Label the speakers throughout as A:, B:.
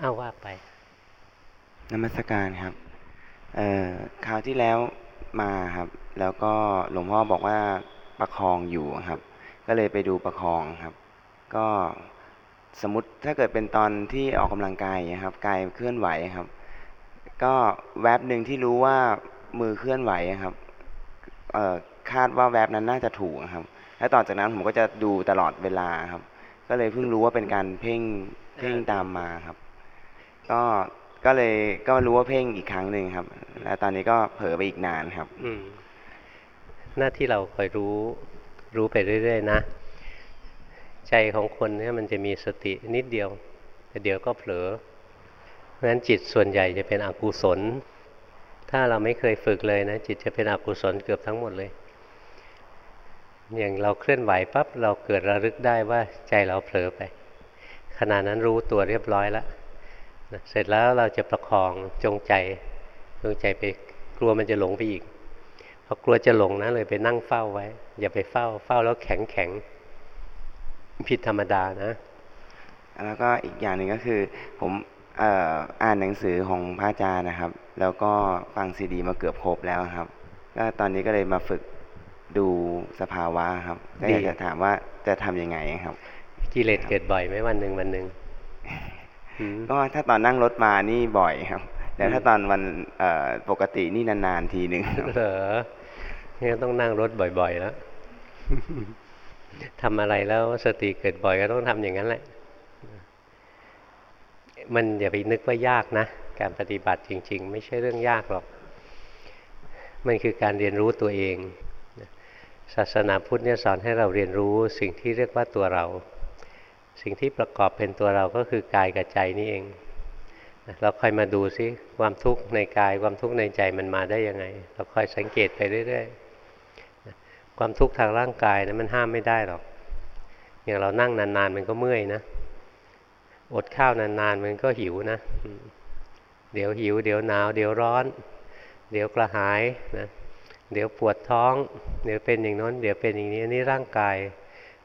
A: เอาว่าไป
B: นมัสการครับเอ่อคราวที่แล้วมาครับ แล้วก็หลวงพ่อบอกว่าประคองอยู่ครับ ก็เลยไปดูประคองครับ ก็สมมติถ้าเกิดเป็นตอนที่ออกกำลังกายครับกายเคลื่อนไหวครับ ก็แวบหนึ่งที่รู้ว่ามือเคลื่อนไหวครับเอ่อคาดว่าแวบนั้นน่าจะถูกครับแล้วต่อจากนั้นผมก็จะดูตลอดเวลาครับ ก็เลยเพิ่งรู้ว่าเป็นการเพ่งเพ่งตามมาครับ ก็ก็เลยก็รู้ว่าเพ่งอีกครั้งหนึ่งครับ แล้วตอนนี้ก็เผลอไปอีกนานครับ
A: อืหน้าที่เราคอยรู้รู้ไปเรื่อยๆนะ ใจของคนเนี่ยมันจะมีสตินิดเดียวแต่เดี๋ยวก็เผลอเพราะฉะนั้นจิตส่วนใหญ่จะเป็นอกุศล ถ้าเราไม่เคยฝึกเลยนะ จิตจะเป็นอกุศลเกือบทั้งหมดเลย อย่างเราเคลื่อนไหวปั๊บเราเกิดระลึกได้ว่าใจเราเผลอไปขณะนั้นรู้ตัวเรียบร้อยแล้ว เสร็จแล้วเราจะประคองจงใจจงใจไปกลัวมันจะหลงไปอีกพอกลัวจะหลงนะเลยไปนั่งเฝ้าไว้ อย่าไปเฝ้าเฝ้าแล้วแข็งแข็งผิดธรรมดานะ
B: แล้วก็อีกอย่างหนึ่งก็คือ ผมเอ่ออ่านหนังสือของพระอาจารย์นะครับ แล้วก็ฟังซีดี มาเกือบครบแล้วครับก็ตอนนี้ก็เลยมาฝึกดูสภาวะครับก็อยากจะถามว่าจะทำยังไงครับ
A: กิเลสเกิดบ่อยไหมวันหนึ่งวันหนึ่งอืม
B: ก็ถ้าตอนนั่งรถมานี่บ่อยครับ แต่ถ้าตอนวันเอ่อปกตินี่นานๆทีหนึ่งครับ
A: เหรอเนี่ยต้องนั่งรถบ่อย ๆ แล้วทำอะไรแล้วสติเกิดบ่อยก็ต้องทำอย่างนั้นแหละ มันอย่าไปนึกว่ายากนะ การปฏิบัติจริง ๆ ไม่ใช่เรื่องยากหรอก มันคือการเรียนรู้ตัวเอง ศาสนาพุทธเนี่ยสอนให้เราเรียนรู้สิ่งที่เรียกว่าตัวเรา สิ่งที่ประกอบเป็นตัวเราก็คือกายกับใจนี่เองเราคอยมาดูซิความทุกข์ในกายความทุกข์ในใจมันมาได้ยังไง เราคอยสังเกตไปเรื่อยๆความทุกข์ทางร่างกายนะมันห้ามไม่ได้หรอก อย่างเรานั่งนานๆมันก็เมื่อยนะอดข้าวนานๆมันก็หิวนะ เดี๋ยวหิว เดี๋ยวหนาว เดี๋ยวร้อน เดี๋ยวกระหายนะเดี๋ยวปวดท้อง เดี๋ยวเป็นอย่างน้น เดี๋ยวเป็นอย่างนี้อันนี้ร่างกาย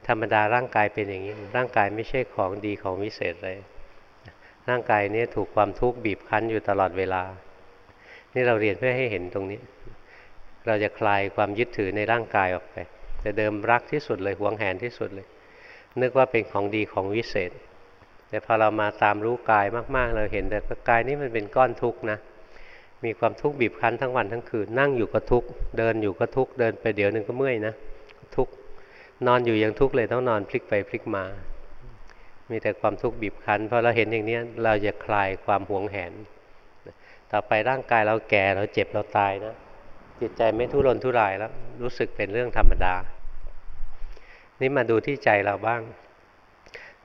A: ธรรมดาร่างกายเป็นอย่างนี้ ร่างกายไม่ใช่ของดีของวิเศษเลย ร่างกายนี้ถูกความทุกข์บีบคั้นอยู่ตลอดเวลา นี่เราเรียนเพื่อให้เห็นตรงนี้ เราจะคลายความยึดถือในร่างกายออกไป แต่เดิมรักที่สุดเลยหวงแหนที่สุดเลย นึกว่าเป็นของดีของวิเศษ แต่พอเรามาตามรู้กายมากๆ เราเห็นแต่กายนี้มันเป็นก้อนทุกข์นะ มีความทุกข์บีบคั้นทั้งวันทั้งคืน นั่งอยู่ก็ทุกข์ เดินอยู่ก็ทุกข์ เดินไปเดี๋ยวหนึ่งก็เมื่อยนะ นอนอยู่ยังทุกข์เลยต้องนอนพลิกไปพลิกมา มีแต่ความทุกข์บีบคั้นพอเราเห็นอย่างนี้เราจะคลายความหวงแหน ต่อไปร่างกายเราแก่เราเจ็บเราตายนะจิตใจไม่ทุรนทุรายแล้ว รู้สึกเป็นเรื่องธรรมดา นี่มาดูที่ใจเราบ้าง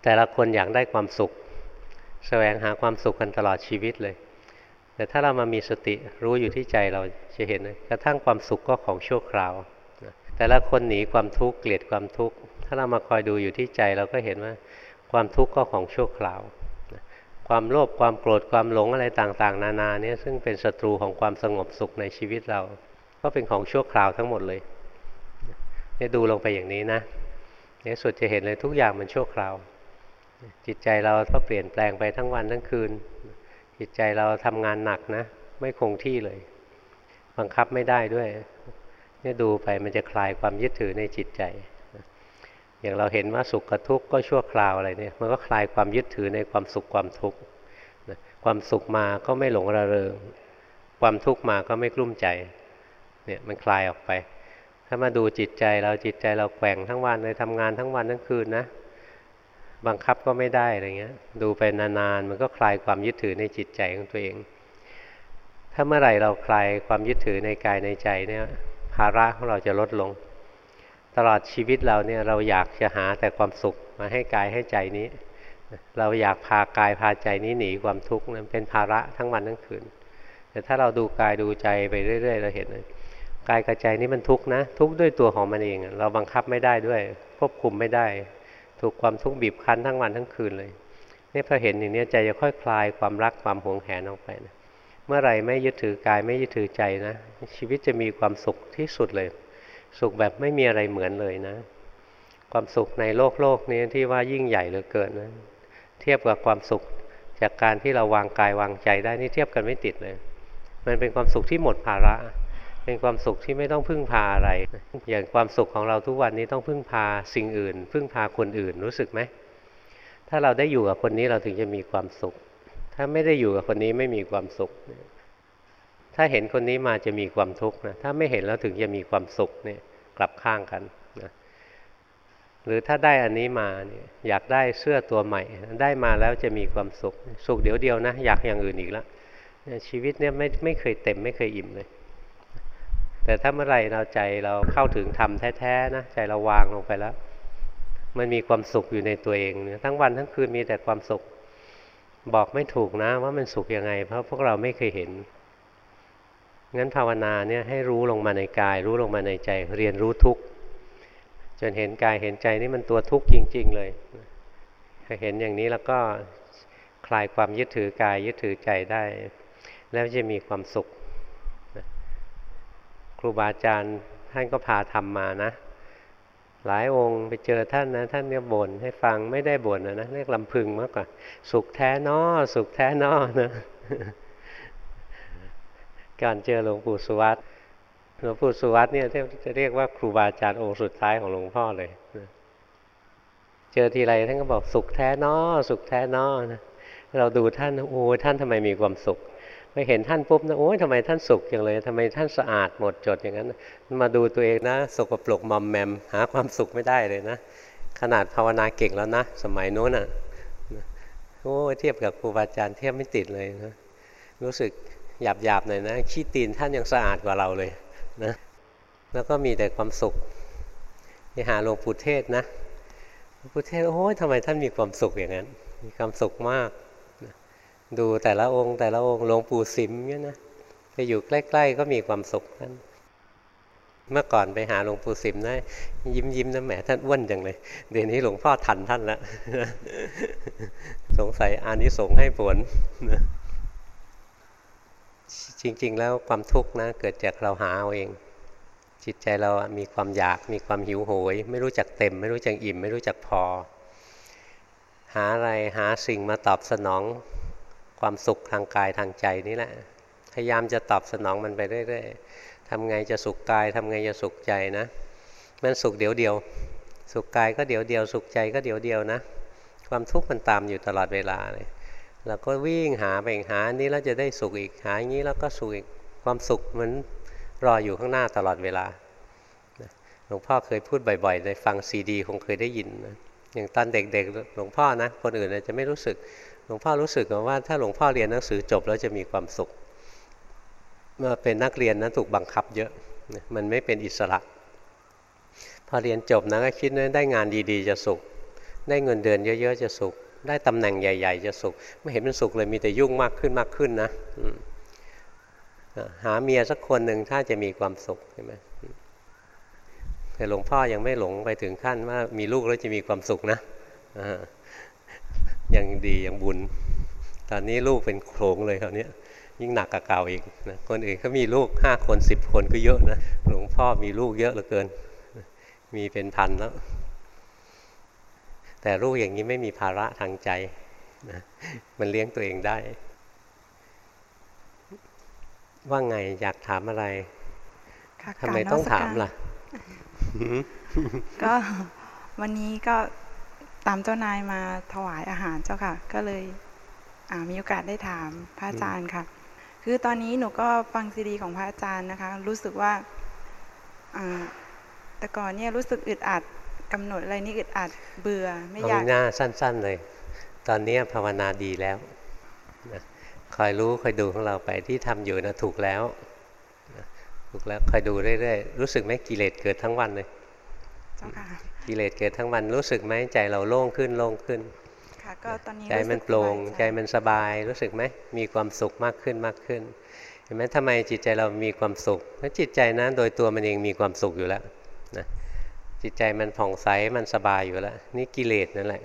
A: แต่ละคนอยากได้ความสุข แสวงหาความสุขกันตลอดชีวิตเลย แต่ถ้าเรามามีสติรู้อยู่ที่ใจเราจะเห็นกระทั่งความสุขก็ของชั่วคราว แต่ละคนหนีความทุกข์เกลียดความทุกข์ถ้าเรามาคอยดูอยู่ที่ใจเราก็เห็นว่าความทุกข์ก็ของชั่วคราว ความโลภความโกรธความหลงอะไรต่างๆ นานาเนี่ยซึ่งเป็นศัตรูของความสงบสุขในชีวิตเรา ก็เป็นของชั่วคราวทั้งหมดเลยเนี่ยดูลงไปอย่างนี้นะในสุดจะเห็นเลยทุกอย่างมันชั่วคราว จิตใจเราก็เปลี่ยนแปลงไปทั้งวันทั้งคืน จิตใจเราทำงานหนักนะ ไม่คงที่เลย บังคับไม่ได้ด้วย เนี่ยดูไปมันจะคลายความยึดถือในจิตใจ อย่างเราเห็นว่าสุขกับทุกข์ก็ชั่วคราวอะไรเนี่ยมันก็คลายความยึดถือในความสุขความทุกข์ความสุขมาก็ไม่หลงระเริง ความทุกข์มาก็ไม่กลุ้มใจเนี่ยมันคลายออกไป ถ้ามาดูจิตใจเราจิตใจเราแกว่งทั้งวันเลยทำงานทั้งวันทั้งคืนนะบังคับก็ไม่ได้อะไรเงี้ย ดูไปนานๆมันก็คลายความยึดถือในจิตใจของตัวเอง ถ้าเมื่อไหร่เราคลายความยึดถือในกายในใจเนี่ย ภาระของเราจะลดลง ตลอดชีวิตเราเนี่ยเราอยากจะหาแต่ความสุขมาให้กายให้ใจนี้ เราอยากพากายพาใจนี้หนีความทุกข์นั้นเป็นภาระทั้งวันทั้งคืน แต่ถ้าเราดูกายดูใจไปเรื่อย ๆ เราเห็นเลยกายกับใจนี้มันทุกข์นะทุกข์ด้วยตัวของมันเอง เราบังคับไม่ได้ด้วย ควบคุมไม่ได้ ถูกความทุกข์บีบคั้นทั้งวันทั้งคืนเลยนี่พอเห็นอย่างนี้ใจจะค่อยคลายความรักความหวงแหนออกไปนะ เมื่อไหร่ไม่ยึดถือกายไม่ยึดถือใจนะ ชีวิตจะมีความสุขที่สุดเลย สุขแบบไม่มีอะไรเหมือนเลยนะ ความสุขในโลกโลกนี้ที่ว่ายิ่งใหญ่เหลือเกินนะเทียบกับความสุขจากการที่เราวางกายวางใจได้นี่เทียบกันไม่ติดเลย มันเป็นความสุขที่หมดภาระ เป็นความสุขที่ไม่ต้องพึ่งพาอะไร อย่างความสุขของเราทุกวันนี้ต้องพึ่งพาสิ่งอื่น พึ่งพาคนอื่นรู้สึกไหมถ้าเราได้อยู่กับคนนี้เราถึงจะมีความสุข ถ้าไม่ได้อยู่กับคนนี้ไม่มีความสุข ถ้าเห็นคนนี้มาจะมีความทุกข์นะ ถ้าไม่เห็นแล้วถึงจะมีความสุขเนี่ยกลับข้างกันนะหรือถ้าได้อันนี้มาเนี่ยอยากได้เสื้อตัวใหม่ ได้มาแล้วจะมีความสุข สุขเดี๋ยวเดียวนะ อยากอย่างอื่นอีกแล้วชีวิตเนี่ยไม่ไม่เคยเต็มไม่เคยอิ่มเลย แต่ถ้าเมื่อไหร่เราใจเราเข้าถึงธรรมแท้ๆนะใจเราวางลงไปแล้ว มันมีความสุขอยู่ในตัวเองเนี่ยทั้งวันทั้งคืนมีแต่ความสุข บอกไม่ถูกนะว่ามันสุขยังไง เพราะพวกเราไม่เคยเห็น งั้นภาวนาเนี่ยให้รู้ลงมาในกาย รู้ลงมาในใจ เรียนรู้ทุกข์จนเห็นกายเห็นใจนี่มันตัวทุกข์จริง ๆ เลยเห็นอย่างนี้แล้วก็คลายความยึดถือกายยึดถือใจได้ แล้วจะมีความสุข ครูบาอาจารย์ท่านก็พาทำมานะ หลายองค์ไปเจอท่านนะ ท่านก็บ่นให้ฟังไม่ได้บ่นนะนะเรียกลำพึงมากกว่า สุขแท้นอสุขแท้นอนะการเจอหลวงปู่สุวัตหลวงปู่สุวัตเนี่ยจะเรียกว่าครูบาอาจารย์องค์สุดท้ายของหลวงพ่อเลยเจอทีไรท่านก็บอกสุขแท้นอสุขแท้นอนะเราดูท่านโอ้ท่านทำไมมีความสุข ไปเห็นท่านปุ๊บนะโอ้ยทำไมท่านสุขอย่างเลยทำไมท่านสะอาดหมดจดอย่างนั้น มาดูตัวเองนะ สกปรกมอมแมม หาความสุขไม่ได้เลยนะ ขนาดภาวนาเก่งแล้วนะ สมัยโน้นอะโอ้เทียบกับครูบาอาจารย์เทียบไม่ติดเลยนะรู้สึกหยาบหยาบหน่อยนะขี้ตีนท่านยังสะอาดกว่าเราเลยนะแล้วก็มีแต่ความสุขไปหาหลวงปู่เทศนะหลวงปู่เทศโอ้ยทำไมท่านมีความสุขอย่างนั้น มีความสุขมาก ดูแต่ละองค์ แต่ละองค์หลวงปู่สิมเนี่ยนะไปอยู่ใกล้ ๆ ก็มีความสุขท่านเมื่อก่อนไปหาหลวงปู่สิมนะยิ้มยิ้มนะแหมท่านอ้วนจังเลย เดี๋ยวนี้หลวงพ่อทันท่านแล้วสงสัยอานิสงส์ให้ผลจริง ๆ แล้วความทุกข์นะเกิดจากเราหาเอาเอง จิตใจเรามีความอยากมีความหิวโหย ไม่รู้จักเต็ม ไม่รู้จักอิ่ม ไม่รู้จักพอ หาอะไรหาสิ่งมาตอบสนอง ความสุขทางกายทางใจนี่แหละ พยายามจะตอบสนองมันไปเรื่อยๆทำไงจะสุขกายทำไงจะสุขใจนะ มันสุขเดี๋ยวเดียว สุขกายก็เดี๋ยวเดียว สุขใจก็เดี๋ยวเดียวนะ ความทุกข์มันตามอยู่ตลอดเวลาเลยเราก็วิ่งหาไปหาอันี้แล้วจะได้สุขอีกหาอย่างนี้แล้วก็สุขอีกความสุขมันรออยู่ข้างหน้าตลอดเวลาหลวงพ่อเคยพูดบ่อยๆในฟังซีดี คงเคยได้ยินนะอย่างตอนเด็กๆหลวงพ่อนะ คนอื่นจะไม่รู้สึก หลวงพ่อรู้สึกว่าถ้าหลวงพ่อเรียนหนังสือจบแล้วจะมีความสุขเมื่อเป็นนักเรียนนั้นถูกบังคับเยอะมันไม่เป็นอิสระ พอเรียนจบนะก็คิดว่าได้งานดีๆ จะสุข ได้เงินเดือนเยอะๆจะสุข ได้ตำแหน่งใหญ่ ๆ จะสุข ไม่เห็นมันสุขเลยมีแต่ยุ่งมากขึ้นมากขึ้นนะหาเมียสักคนหนึ่งถ้าจะมีความสุขใช่ไหมแต่หลวงพ่อยังไม่หลงไปถึงขั้นว่ามีลูกแล้วจะมีความสุขนะ ยังดียังบุญ ตอนนี้ลูกเป็นโครงเลยคราวนี้ยิ่งหนักกับเก่าอีกนะคนอื่นเขามีลูกห้าคนสิบคนก็เยอะนะหลวงพ่อมีลูกเยอะเหลือเกิน มีเป็นพันแล้ว แต่ลูกอย่างนี้ไม่มีภาระทางใจนะมันเลี้ยงตัวเองได้ ว่าไงอยากถามอะไรทำไมต้องถามล่ะ
C: ก็วันนี้ก็ ตามเจ้านายมาถวายอาหารเจ้าค่ะ ก็เลยมีโอกาสได้ถามพระอาจารย์ค่ะ คือตอนนี้หนูก็ฟังซีดีของพระอาจารย์นะคะ รู้สึกว่าแต่ก่อนเนี่ยรู้สึกอึดอัดกำหนดอะไรนี่อึดอัดเบื่อไม่อยาก
A: หน้าสั้น ๆเลย ตอนนี้ภาวนาดีแล้วนะคอยรู้คอยดูของเราไปที่ทำอยู่นะถูกแล้วถูกแล้วคอยดูเรื่อยๆรู้สึกไหมกิเลสเกิดทั้งวันเลย กิเลสเกิดทั้งวันรู้สึกไหมใจเราโล่งขึ้นโล่งขึ้น
C: ค่ะก็ตอนนี้
A: ใจมันโปร่งใจมันสบายรู้สึกไหมมีความสุขมากขึ้นมากขึ้นเห็นไหมทำไมจิตใจเรามีความสุขเพราะจิตใจนั้นโดยตัวมันเองมีความสุขอยู่แล้วนะจิตใจมันผ่องใสมันสบายอยู่แล้ว นี่กิเลสนั่นแหละ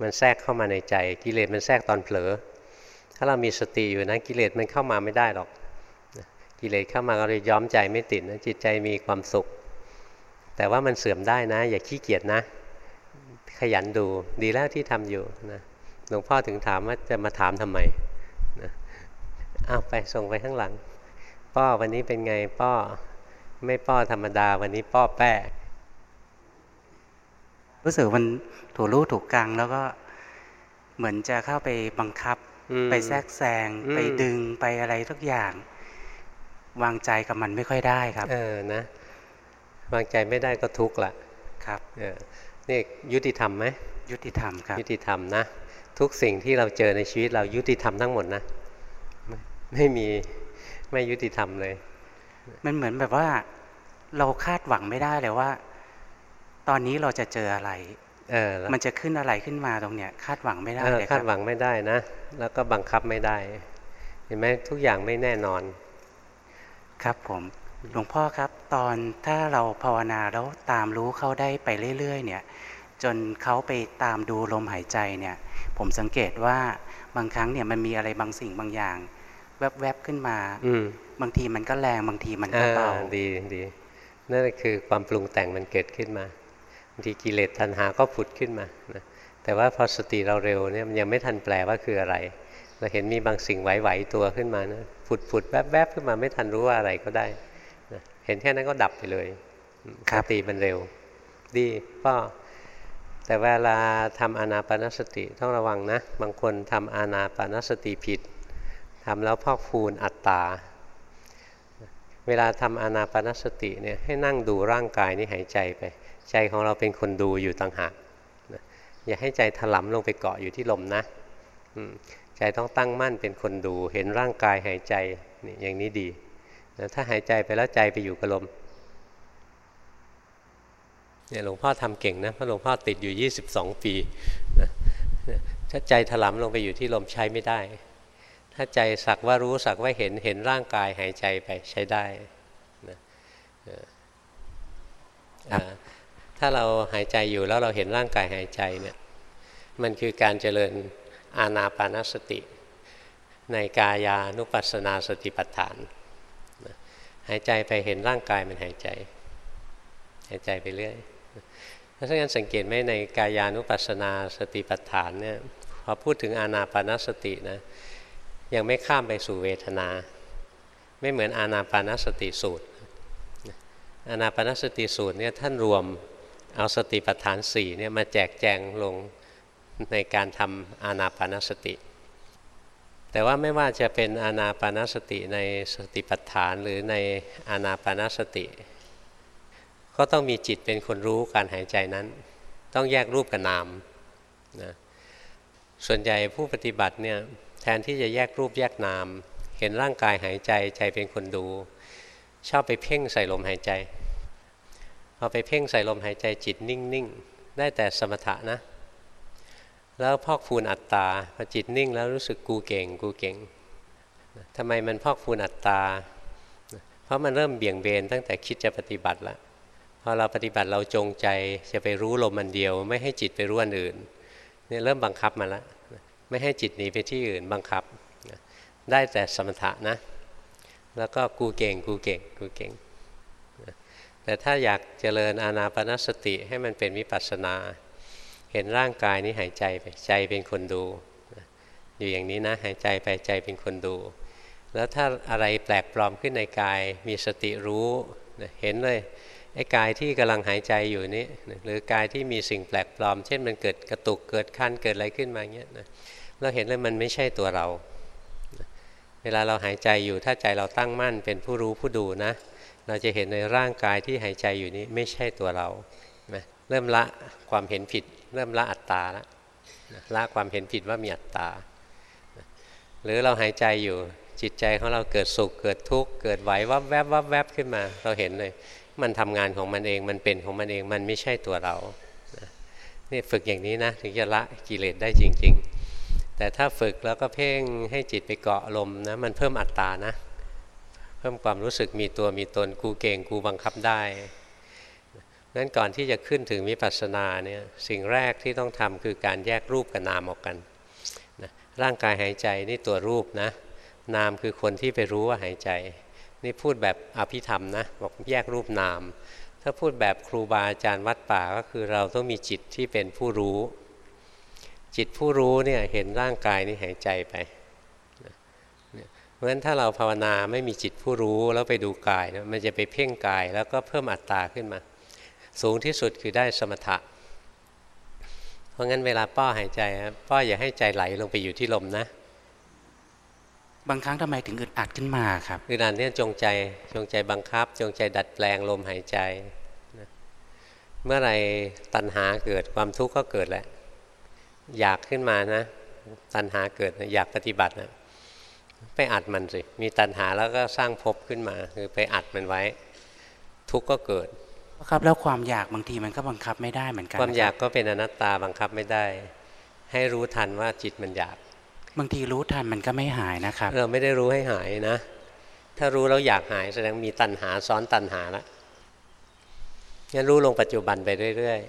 A: มันแทรกเข้ามาในใจ กิเลสมันแทรกตอนเผลอ ถ้าเรามีสติอยู่นะกิเลสมันเข้ามาไม่ได้หรอกกิเลสเข้ามาเราเลยย้อมใจไม่ติดนะจิตใจมีความสุข แต่ว่ามันเสื่อมได้นะ อย่าขี้เกียจนะ ขยันดูดีแล้วที่ทำอยู่นะหลวงพ่อถึงถามว่าจะมาถามทำไมนะอ้าวไปส่งไปข้างหลัง ป้อวันนี้เป็นไงป้อไม่ป้อธรรมดา วันนี้ป้อแป้
D: รู้สึกมันถูรู้ถูกกลางแล้วก็เหมือนจะเข้าไปบังคับ ไปแทรกแซง ไปดึงไปอะไรทุกอย่าง วางใจกับมันไม่ค่อยได้ครับ
A: เออนะ วางใจไม่ได้ก็ทุกข์ละ
D: ครับ
A: เออนี่ยุติธรรมไหม
D: ยุติธรรมครับ
A: ยุติธรรมนะ ทุกสิ่งที่เราเจอในชีวิตเรายุติธรรมทั้งหมดนะไม่มีไม่ยุติธรรมเลย
D: มันเหมือนแบบว่า เราคาดหวังไม่ได้เลยว่า ตอนนี้เราจะเจออะไร
A: เออ
D: มันจะขึ้นอะไรขึ้นมาตรงเนี้ย คาดหวังไม่ได้เลย
A: คาดหวังไม่ได้นะ แล้วก็บังคับไม่ได้ เห็นไหมทุกอย่างไม่แน่นอน
D: ครับผม หลวงพ่อครับ ตอนถ้าเราภาวนาแล้วตามรู้เขาได้ไปเรื่อย ๆ เนี่ย จนเขาไปตามดูลมหายใจเนี่ย ผมสังเกตว่าบางครั้งเนี่ยมันมีอะไรบางสิ่งบางอย่าง แวบๆขึ้นมา
A: อื
D: บางทีมันก็แรงบางทีมันก็เบา
A: ดีดีนั่นคือความปรุงแต่งมันเกิดขึ้นมาบางทีกิเลสทันหาก็ผุดขึ้นมานะแต่ว่าพอสติเราเร็วเนี่ยมันยังไม่ทันแปลว่าคืออะไร เราเห็นมีบางสิ่งไหวๆตัวขึ้นมานะผุดผุดแวบๆขึ้นมาไม่ทันรู้ว่าอะไรก็ได้นะ เห็นแค่นั้นก็ดับไปเลยสติมันเร็ว ดีก็แต่เวลาทำอานาปนสติต้องระวังนะ บางคนทำอานาปนสติผิดทำแล้วพอกฟูนอัตตา เวลาทำอานาปนสติเนี่ยให้นั่งดูร่างกายนี่หายใจไป ใจของเราเป็นคนดูอยู่ต่างหากอย่าให้ใจถลำลงไปเกาะอยู่ที่ลมนะใจต้องตั้งมั่นเป็นคนดู เห็นร่างกายหายใจนี่อย่างนี้ดี ถ้าหายใจไปแล้วใจไปอยู่กับลมเนี่ยหลวงพ่อทำเก่งนะเพราะหลวงพ่อติดอยู่ 22 ปีนะถ้าใจถลำลงไปอยู่ที่ลมใช้ไม่ได้ ถ้าใจสักว่ารู้สักว่าเห็นเห็นร่างกายหายใจไปใช้ได้นะถ้าเราหายใจอยู่แล้วเราเห็นร่างกายหายใจเนี่ยมันคือการเจริญอาณาปานสติ ในกายานุปัสสนาสติปัฏฐาน หายใจไปเห็นร่างกายมันหายใจ หายใจไปเรื่อยถ้างั้นสังเกตไหมในกายานุปัสสนาสติปัฏฐานเนี่ยพอพูดถึงอาณาปานสตินะยังไม่ข้ามไปสู่เวทนา ไม่เหมือนอานาปานสติสูตรอานาปานสติสูตรเนี่ยท่านรวมเอาสติปัฏฐานสี่เนี่ยมาแจกแจงลงในการทำอานาปานสติ แต่ว่าไม่ว่าจะเป็นอานาปานสติในสติปัฏฐานหรือในอานาปานสติ ก็ต้องมีจิตเป็นคนรู้การหายใจนั้น ต้องแยกรูปกับนามนะส่วนใหญ่ผู้ปฏิบัติเนี่ยแทนที่จะแยกรูปแยกนาม เห็นร่างกายหายใจใจเป็นคนดู ชอบไปเพ่งใส่ลมหายใจพอไปเพ่งใส่ลมหายใจจิตนิ่ง ๆ ได้แต่สมถะนะ แล้วพอกฟูนอัตตาพอจิตนิ่งแล้วรู้สึกกูเก่งกูเก่งทำไมมันพอกฟูนอัตตา เพราะมันเริ่มเบี่ยงเบนตั้งแต่คิดจะปฏิบัติแล้วพอเราปฏิบัติเราจงใจจะไปรู้ลมมันเดียว ไม่ให้จิตไปรู้อันอื่นเนี่ยเริ่มบังคับมาแล้วไม่ให้จิตหนีไปที่อื่นบังคับ ได้แต่สมถะนะ แล้วก็กูเก่งกูเก่งกูเก่ง แต่ถ้าอยากเจริญอานาปนสติให้มันเป็นวิปัสสนา เห็นร่างกายนี้หายใจไปใจเป็นคนดู อยู่อย่างนี้นะหายใจไปใจเป็นคนดู แล้วถ้าอะไรแปลกปลอมขึ้นในกาย มีสติรู้เห็นเลยไอ้กายที่กำลังหายใจอยู่นี้หรือกายที่มีสิ่งแปลกปลอม เช่นมันเกิดกระตุกเกิดคันเกิดอะไรขึ้นมาเงี้ยนะเราเห็นเลยมันไม่ใช่ตัวเรา เวลาเราหายใจอยู่ถ้าใจเราตั้งมั่นเป็นผู้รู้ผู้ดูนะ เราจะเห็นในร่างกายที่หายใจอยู่นี้ไม่ใช่ตัวเรา เริ่มละความเห็นผิด เริ่มละอัตตาละละความเห็นผิดว่ามีอัตตา หรือเราหายใจอยู่จิตใจของเราเกิดสุขเกิดทุกข์เกิดไหววับแวบวับแวบขึ้นมา เราเห็นเลย มันทำงานของมันเองมันเป็นของมันเองมันไม่ใช่ตัวเรานี่ฝึกอย่างนี้นะถึงจะละกิเลสได้จริง ๆ แต่ถ้าฝึกแล้วก็เพ่งให้จิตไปเกาะลมนะมันเพิ่มอัตตานะ เพิ่มความรู้สึกมีตัวมีตนกูเก่งกูบังคับได้ นั้นก่อนที่จะขึ้นถึงวิปัสสนาเนี่ยสิ่งแรกที่ต้องทำคือการแยกรูปกับนามออกกันนะร่างกายหายใจนี่ตัวรูปนะ นามคือคนที่ไปรู้ว่าหายใจ นี่พูดแบบอภิธรรมนะบอกแยกรูปนาม ถ้าพูดแบบครูบาอาจารย์วัดป่าก็คือเราต้องมีจิตที่เป็นผู้รู้ จิตผู้รู้เนี่ยเห็นร่างกายนี่หายใจไปเพราะฉะนั้นถ้าเราภาวนาไม่มีจิตผู้รู้แล้วไปดูกาย มันจะไปเพ่งกายแล้วก็เพิ่มอัตตาขึ้นมา สูงที่สุดคือได้สมถะ เพราะงั้นเวลาป้อหายใจป้ออย่าให้ใจไหลลงไปอยู่ที่ลมนะ
D: บางครั้งทำไมถึงอึดอัดขึ้นมาครับ
A: อึดอัดเนี่ยจงใจจงใจบังคับ จงใจดัดแปลงลมหายใจเมื่อไรตัณหาเกิดความทุกข์ก็เกิดแหละ อยากขึ้นมานะ ตัณหาเกิดอยากปฏิบัตินะไปอัดมันสิ มีตัณหาแล้วก็สร้างภพขึ้นมา คือไปอัดมันไว้ ทุกข์ก็เกิด
D: ครับแล้วความอยากบางทีมันก็บังคับไม่ได้เหมือนกัน
A: ความอยากก็เป็นอนัตตาบังคับไม่ได้ ให้รู้ทันว่าจิตมันอยาก
D: บางทีรู้ทันมันก็ไม่หายนะครับ
A: เราไม่ได้รู้ให้หายนะ ถ้ารู้แล้วอยากหายแสดงมีตัณหาซ้อนตัณหาแล้วงั้นรู้ลงปัจจุบันไปเรื่อย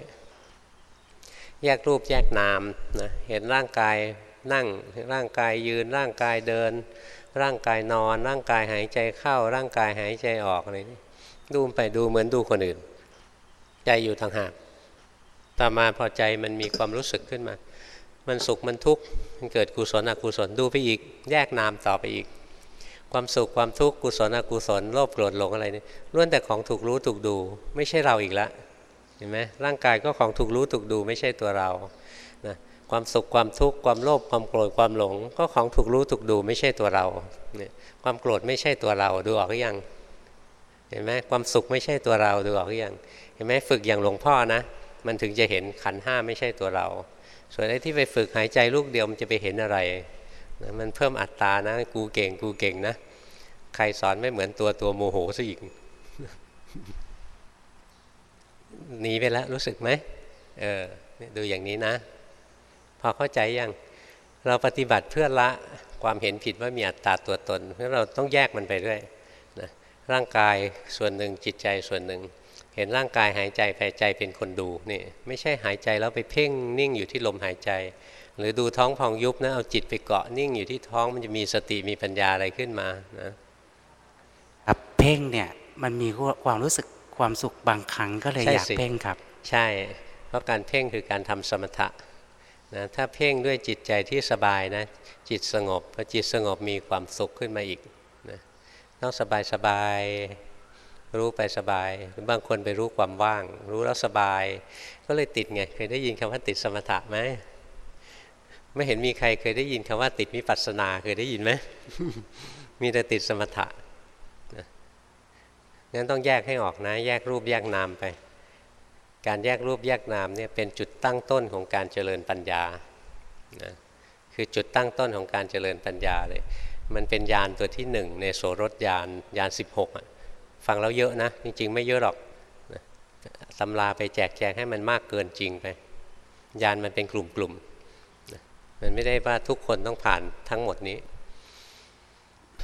A: ๆ แยกรูปแยกนามนะเห็นร่างกายนั่งร่างกายยืนร่างกายเดิน ร่างกายนอน ร่างกายหายใจเข้า ร่างกายหายใจออกอะไรนี่ดูไปดูเหมือนดูคนอื่น ใจอยู่ทางหากต่อมาพอใจมันมีความรู้สึกขึ้นมา มันสุขมันทุกข์มันเกิดกุศลอกุศลดูไปอีก แยกนามต่อไปอีก ความสุขความทุกข์กุศลอกุศลโลภโกรธหลงอะไรนี่ล้วนแต่ของถูกรู้ถูกดู ไม่ใช่เราอีกแล้วเห็นไหมร่างกายก็ของถูกรู้ถูกดู ไม่ใช่ตัวเรานะความสุขความทุกข์ความโลภความโกรธความหลง ก็ของถูกรู้ถูกดูไม่ใช่ตัวเราเนี่ยความโกรธไม่ใช่ตัวเราดูออกหรือยังเห็นไหมความสุขไม่ใช่ตัวเราดูออกหรือยัง เห็นไหมฝึกอย่างหลวงพ่อนะ มันถึงจะเห็นขันห้าไม่ใช่ตัวเรา ส่วนไอ้ที่ไปฝึกหายใจลูกเดียวมันจะไปเห็นอะไรนะมันเพิ่มอัตตานะกูเก่งกูเก่งนะ ใครสอนไม่เหมือนตัวตัวโมโหซะอีกหนีไปแล้วรู้สึกไหมเออดูอย่างนี้นะ พอเข้าใจยังเราปฏิบัติเพื่อละความเห็นผิดว่ามีอัตตาตัวตนเพราะเราต้องแยกมันไปเรื่อยนะร่างกายส่วนหนึ่งจิตใจส่วนหนึ่ง เห็นร่างกายหายใจไปใจเป็นคนดูนี่ไม่ใช่หายใจแล้วไปเพ่งนิ่งอยู่ที่ลมหายใจ หรือดูท้องพองยุบนะเอาจิตไปเกาะนิ่งอยู่ที่ท้องมันจะมีสติมีปัญญาอะไรขึ้นมานะครับ
D: เพ่งเนี่ยมันมีความรู้สึกความสุขบางครั้งก็เลยอยากเพ่งครับ
A: ใช่ เพราะการเพ่งคือการทำสมถะนะถ้าเพ่งด้วยจิตใจที่สบายนะจิตสงบพอจิตสงบมีความสุขขึ้นมาอีกนะต้องสบายสบาย รู้ไปสบายหรือบางคนไปรู้ความว่าง รู้แล้วสบาย ก็เลยติดไง เคยได้ยินคำว่าติดสมถะไหมไม่เห็นมีใครเคยได้ยินคำว่าติดมิปัสนาเคยได้ยินไหมมีแต่ติดสมถะงั้นต้องแยกให้ออกนะ แยกรูปแยกนามไป การแยกรูปแยกนามเนี่ยเป็นจุดตั้งต้นของการเจริญปัญญานะคือจุดตั้งต้นของการเจริญปัญญาเลย มันเป็นยานตัวที่หนึ่งในโสรถยานยาน16อะ ฟังแล้วเยอะนะ จริง ๆ ไม่เยอะหรอกตำราไปแจกแจงให้มันมากเกินจริงไป ยานมันเป็นกลุ่มๆมันไม่ได้ว่าทุกคนต้องผ่านทั้งหมดนี้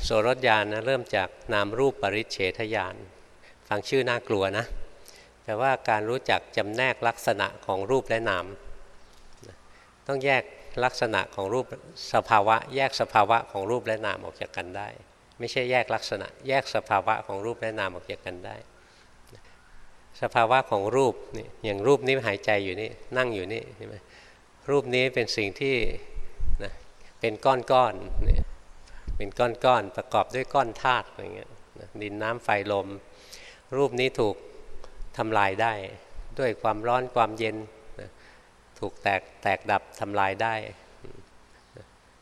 A: โสรถยานนะเริ่มจากนามรูปปริเฉทยาน ฟังชื่อน่ากลัวนะ แต่ว่าการรู้จักจำแนกลักษณะของรูปและนาม ต้องแยกลักษณะของรูปสภาวะ แยกสภาวะของรูปและนามออกจากกันได้ ไม่ใช่แยกลักษณะ แยกสภาวะของรูปและนามออกจากกันได้ สภาวะของรูปนี่อย่างรูปนี้หายใจอยู่นี่นั่งอยู่นี่ใช่ไหมรูปนี้เป็นสิ่งที่นะเป็นก้อนๆเนี่เป็นก้อนๆประกอบด้วยก้อนธาตุอะไรเงี้ยดินน้ำไฟลม รูปนี้ถูกทำลายได้ ด้วยความร้อนความเย็นถูกแตกแตกดับทำลายได้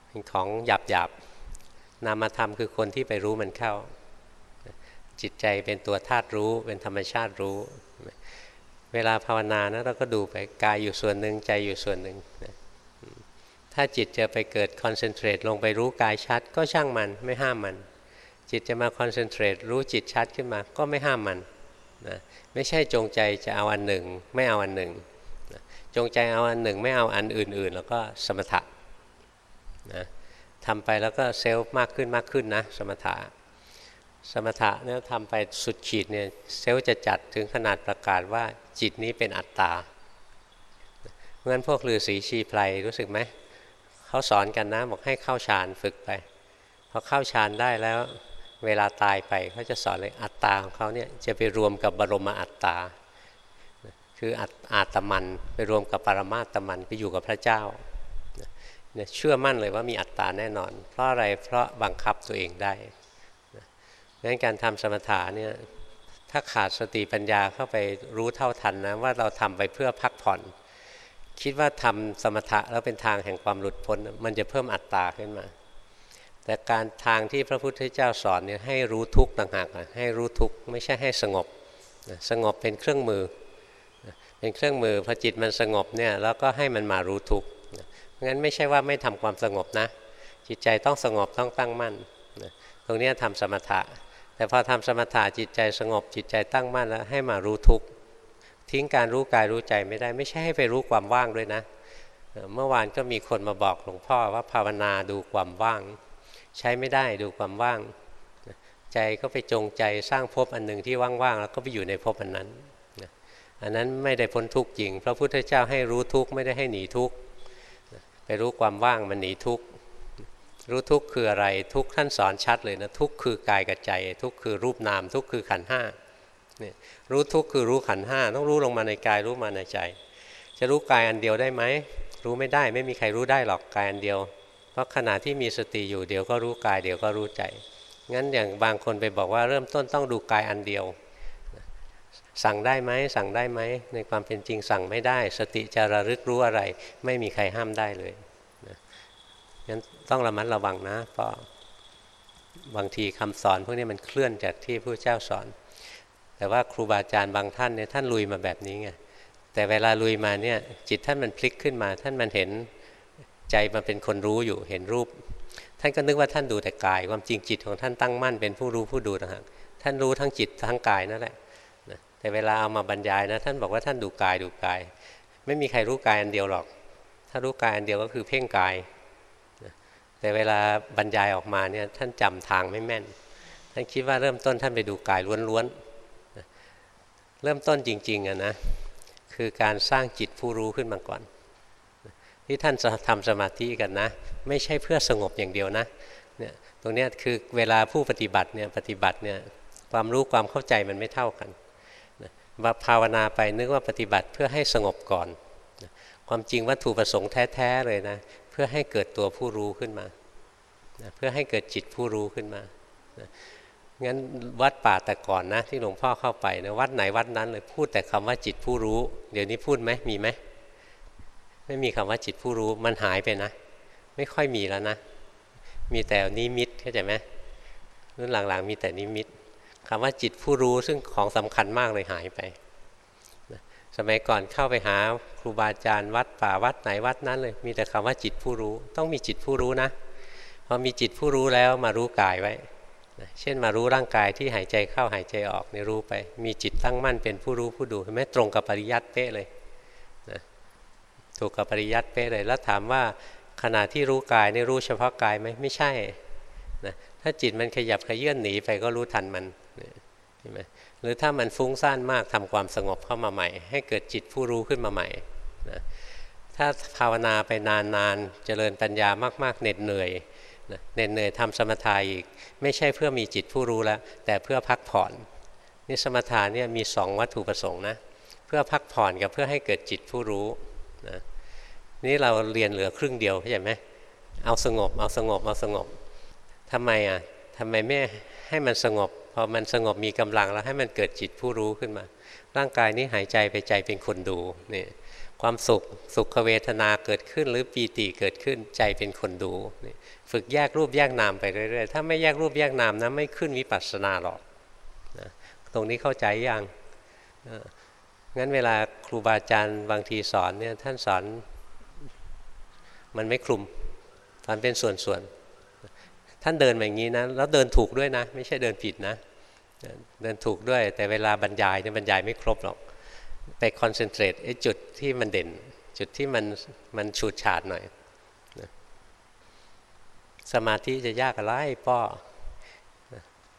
A: เป็นของหยาบหยาบ นามธรรมคือคนที่ไปรู้มันเข้า จิตใจเป็นตัวธาตุรู้เป็นธรรมชาติรู้ เวลาภาวนานะเราก็ดูไปกายอยู่ส่วนหนึ่งใจอยู่ส่วนหนึ่งถ้าจิตจะไปเกิด concentrate ลงไปรู้กายชัด ก็ช่างมันไม่ห้ามมัน จิตจะมา concentrate รู้จิตชัดขึ้นมา ก็ไม่ห้ามมันนะไม่ใช่จงใจจะเอาอันหนึ่ง ไม่เอาอันหนึ่งนะจงใจเอาอันหนึ่ง ไม่เอาอันอื่นๆ แล้วก็สมถะนะ ทำไปแล้วก็ self มากขึ้นมากขึ้นนะสมถะสมถะเนี่ยทำไปสุดขีดเนี่ยเซลล์จะจัดถึงขนาดประกาศว่าจิตนี้เป็นอัตตาเพราะฉะนั้นพวกฤาษีชีไพรรู้สึกไหมเขาสอนกันนะบอกให้เข้าฌานฝึกไปพอเข้าฌานได้แล้วเวลาตายไปเขาจะสอนเลยอัตตาของเขาเนี่ยจะไปรวมกับบรมอัตตา คืออัตอาตมันไปรวมกับปรมาตมันไปอยู่กับพระเจ้า เนี่ยเชื่อมั่นเลยว่ามีอัตตาแน่นอน เพราะอะไรเพราะบังคับตัวเองได้งั้นการทำสมถะเนี่ยถ้าขาดสติปัญญาเข้าไปรู้เท่าทันนะว่าเราทำไปเพื่อพักผ่อน คิดว่าทำสมถะแล้วเป็นทางแห่งความหลุดพ้น มันจะเพิ่มอัตตาขึ้นมา แต่การทางที่พระพุทธเจ้าสอนเนี่ยให้รู้ทุกข์ต่างหากให้รู้ทุกข์ไม่ใช่ให้สงบสงบเป็นเครื่องมือ เป็นเครื่องมือพอจิตมันสงบเนี่ยแล้วก็ให้มันมารู้ทุกข์ งั้นไม่ใช่ว่าไม่ทำความสงบนะ จิตใจต้องสงบต้องตั้งมั่นตรงนี้ทำสมถะ แต่พอทำสมถะจิตใจสงบจิตใจตั้งมั่นแล้วให้มารู้ทุกข์ทิ้งการรู้กายรู้ใจไม่ได้ ไม่ใช่ให้ไปรู้ความว่างด้วยนะ เมื่อวานก็มีคนมาบอกหลวงพ่อว่าภาวนาดูความว่าง ใช้ไม่ได้ดูความว่าง ใจก็ไปจงใจสร้างภพอันหนึ่งที่ว่างๆแล้วก็ไปอยู่ในภพอันนั้นอันนั้นไม่ได้พ้นทุกข์จริง พระพุทธเจ้าให้รู้ทุกข์ไม่ได้ให้หนีทุกข์ ไปรู้ความว่างมันหนีทุกข์รู้ทุกข์คืออะไร ทุกข์ท่านสอนชัดเลยนะทุกข์คือกายกับใจ ทุกข์คือรูปนาม ทุกข์คือขันห้าเนี่ยรู้ทุกข์คือรู้ขันห้าต้องรู้ลงมาในกายรู้มาในใจ จะรู้กายอันเดียวได้ไหมรู้ไม่ได้ไม่มีใครรู้ได้หรอกกายอันเดียว เพราะขณะที่มีสติอยู่เดี๋ยวก็รู้กายเดี๋ยวก็รู้ใจงั้นอย่างบางคนไปบอกว่าเริ่มต้นต้องดูกายอันเดียว สั่งได้ไหมสั่งได้ไหมในความเป็นจริงสั่งไม่ได้ สติจะระลึกรู้อะไร ไม่มีใครห้ามได้เลยนะงั้นต้องระมัดระวังนะเพราะบางทีคำสอนพวกนี้มันเคลื่อนจากที่พระเจ้าสอน แต่ว่าครูบาอาจารย์บางท่านเนี่ยท่านลุยมาแบบนี้ไงแต่เวลาลุยมาเนี่ยจิตท่านมันพลิกขึ้นมา ท่านมันเห็นใจมันเป็นคนรู้อยู่เห็นรูป ท่านก็นึกว่าท่านดูแต่กาย ความจริงจิตของท่านตั้งมั่นเป็นผู้รู้ผู้ดูนะฮะท่านรู้ทั้งจิตทั้งกายนั่นแหละ แต่เวลาเอามาบรรยายนะท่านบอกว่าท่านดูกายดูกาย ไม่มีใครรู้กายอันเดียวหรอก ถ้ารู้กายอันเดียวก็คือเพ่งกาย แต่เวลาบรรยายออกมาเนี่ยท่านจำทางไม่แม่น ท่านคิดว่าเริ่มต้นท่านไปดูกายล้วนๆ เริ่มต้นจริงๆอะนะคือการสร้างจิตผู้รู้ขึ้นมาก่อน ที่ท่านจะทำสมาธิกันนะ ไม่ใช่เพื่อสงบอย่างเดียวนะเนี่ยตรงนี้คือเวลาผู้ปฏิบัติเนี่ยปฏิบัติเนี่ยความรู้ความเข้าใจมันไม่เท่ากัน ว่าภาวนาไปนึกว่าปฏิบัติเพื่อให้สงบก่อน ความจริงวัตถุประสงค์แท้ๆเลยนะ เพื่อให้เกิดตัวผู้รู้ขึ้นมา เพื่อให้เกิดจิตผู้รู้ขึ้นมางั้นวัดป่าแต่ก่อนนะที่หลวงพ่อเข้าไปนะวัดไหนวัดนั้นเลยพูดแต่คำว่าจิตผู้รู้ เดี๋ยวนี้พูดไหมมีไหมไม่มีคำว่าจิตผู้รู้มันหายไปนะ ไม่ค่อยมีแล้วนะ มีแต่นิมิตเข้าใจไหมรุ่นหลังๆ มีแต่นิมิต คำว่าจิตผู้รู้ซึ่งของสำคัญมากเลยหายไป สมัยก่อนเข้าไปหาครูบาอาจารย์วัดป่าวัดไหนวัดนั้นเลย มีแต่คำว่าจิตผู้รู้ ต้องมีจิตผู้รู้นะพอมีจิตผู้รู้แล้วมารู้กายไว้ เช่นมารู้ร่างกายที่หายใจเข้าหายใจออกในรู้ไป มีจิตตั้งมั่นเป็นผู้รู้ผู้ดูเห็นไหมตรงกับปริยัติเป๊ะเลยนะถูกกับปริยัติเป๊ะเลย แล้วถามว่าขณะที่รู้กายนี่รู้เฉพาะกายไหมไม่ใช่นะถ้าจิตมันขยับขยื่นหนีไปก็รู้ทันมัน เห็นไหมหรือถ้ามันฟุ้งซ่านมากทำความสงบเข้ามาใหม่ ให้เกิดจิตผู้รู้ขึ้นมาใหม่นะถ้าภาวนาไปนานๆเจริญปัญญามาก ๆเหน็ดเหนื่อยนะเหน็ดเหนื่อยทำสมถะอีก ไม่ใช่เพื่อมีจิตผู้รู้แล้วแต่เพื่อพักผ่อนนี่สมถะเนี่ยมีสองวัตถุประสงค์นะเพื่อพักผ่อนกับเพื่อให้เกิดจิตผู้รู้นะนี่เราเรียนเหลือครึ่งเดียวเข้าใจไหมเอาสงบเอาสงบเอาสงบทำไมอะทำไมไม่ ให้มันสงบ พอมันสงบมีกำลังแล้วให้มันเกิดจิตผู้รู้ขึ้นมา ร่างกายนี้หายใจไปใจเป็นคนดูนี่ความสุขสุขเวทนาเกิดขึ้น หรือปีติเกิดขึ้นใจเป็นคนดูนี่ฝึกแยกรูปแยกนามไปเรื่อยๆ ถ้าไม่แยกรูปแยกนามนะไม่ขึ้นวิปัสสนาหรอกนะตรงนี้เข้าใจยังงั้นเวลาครูบาอาจารย์บางทีสอนเนี่ยท่านสอนมันไม่คลุมสอนเป็นส่วนๆ ท่านเดินแบบนี้นะแล้วเดินถูกด้วยนะ ไม่ใช่เดินผิดนะ เดินถูกด้วย แต่เวลาบรรยายเนี่ยบรรยายไม่ครบหรอก ไปคอนเซนเทรตไอ้จุดที่มันเด่น จุดที่มันมันฉูดฉาดหน่อยสมาธิจะยากอะไรป้อ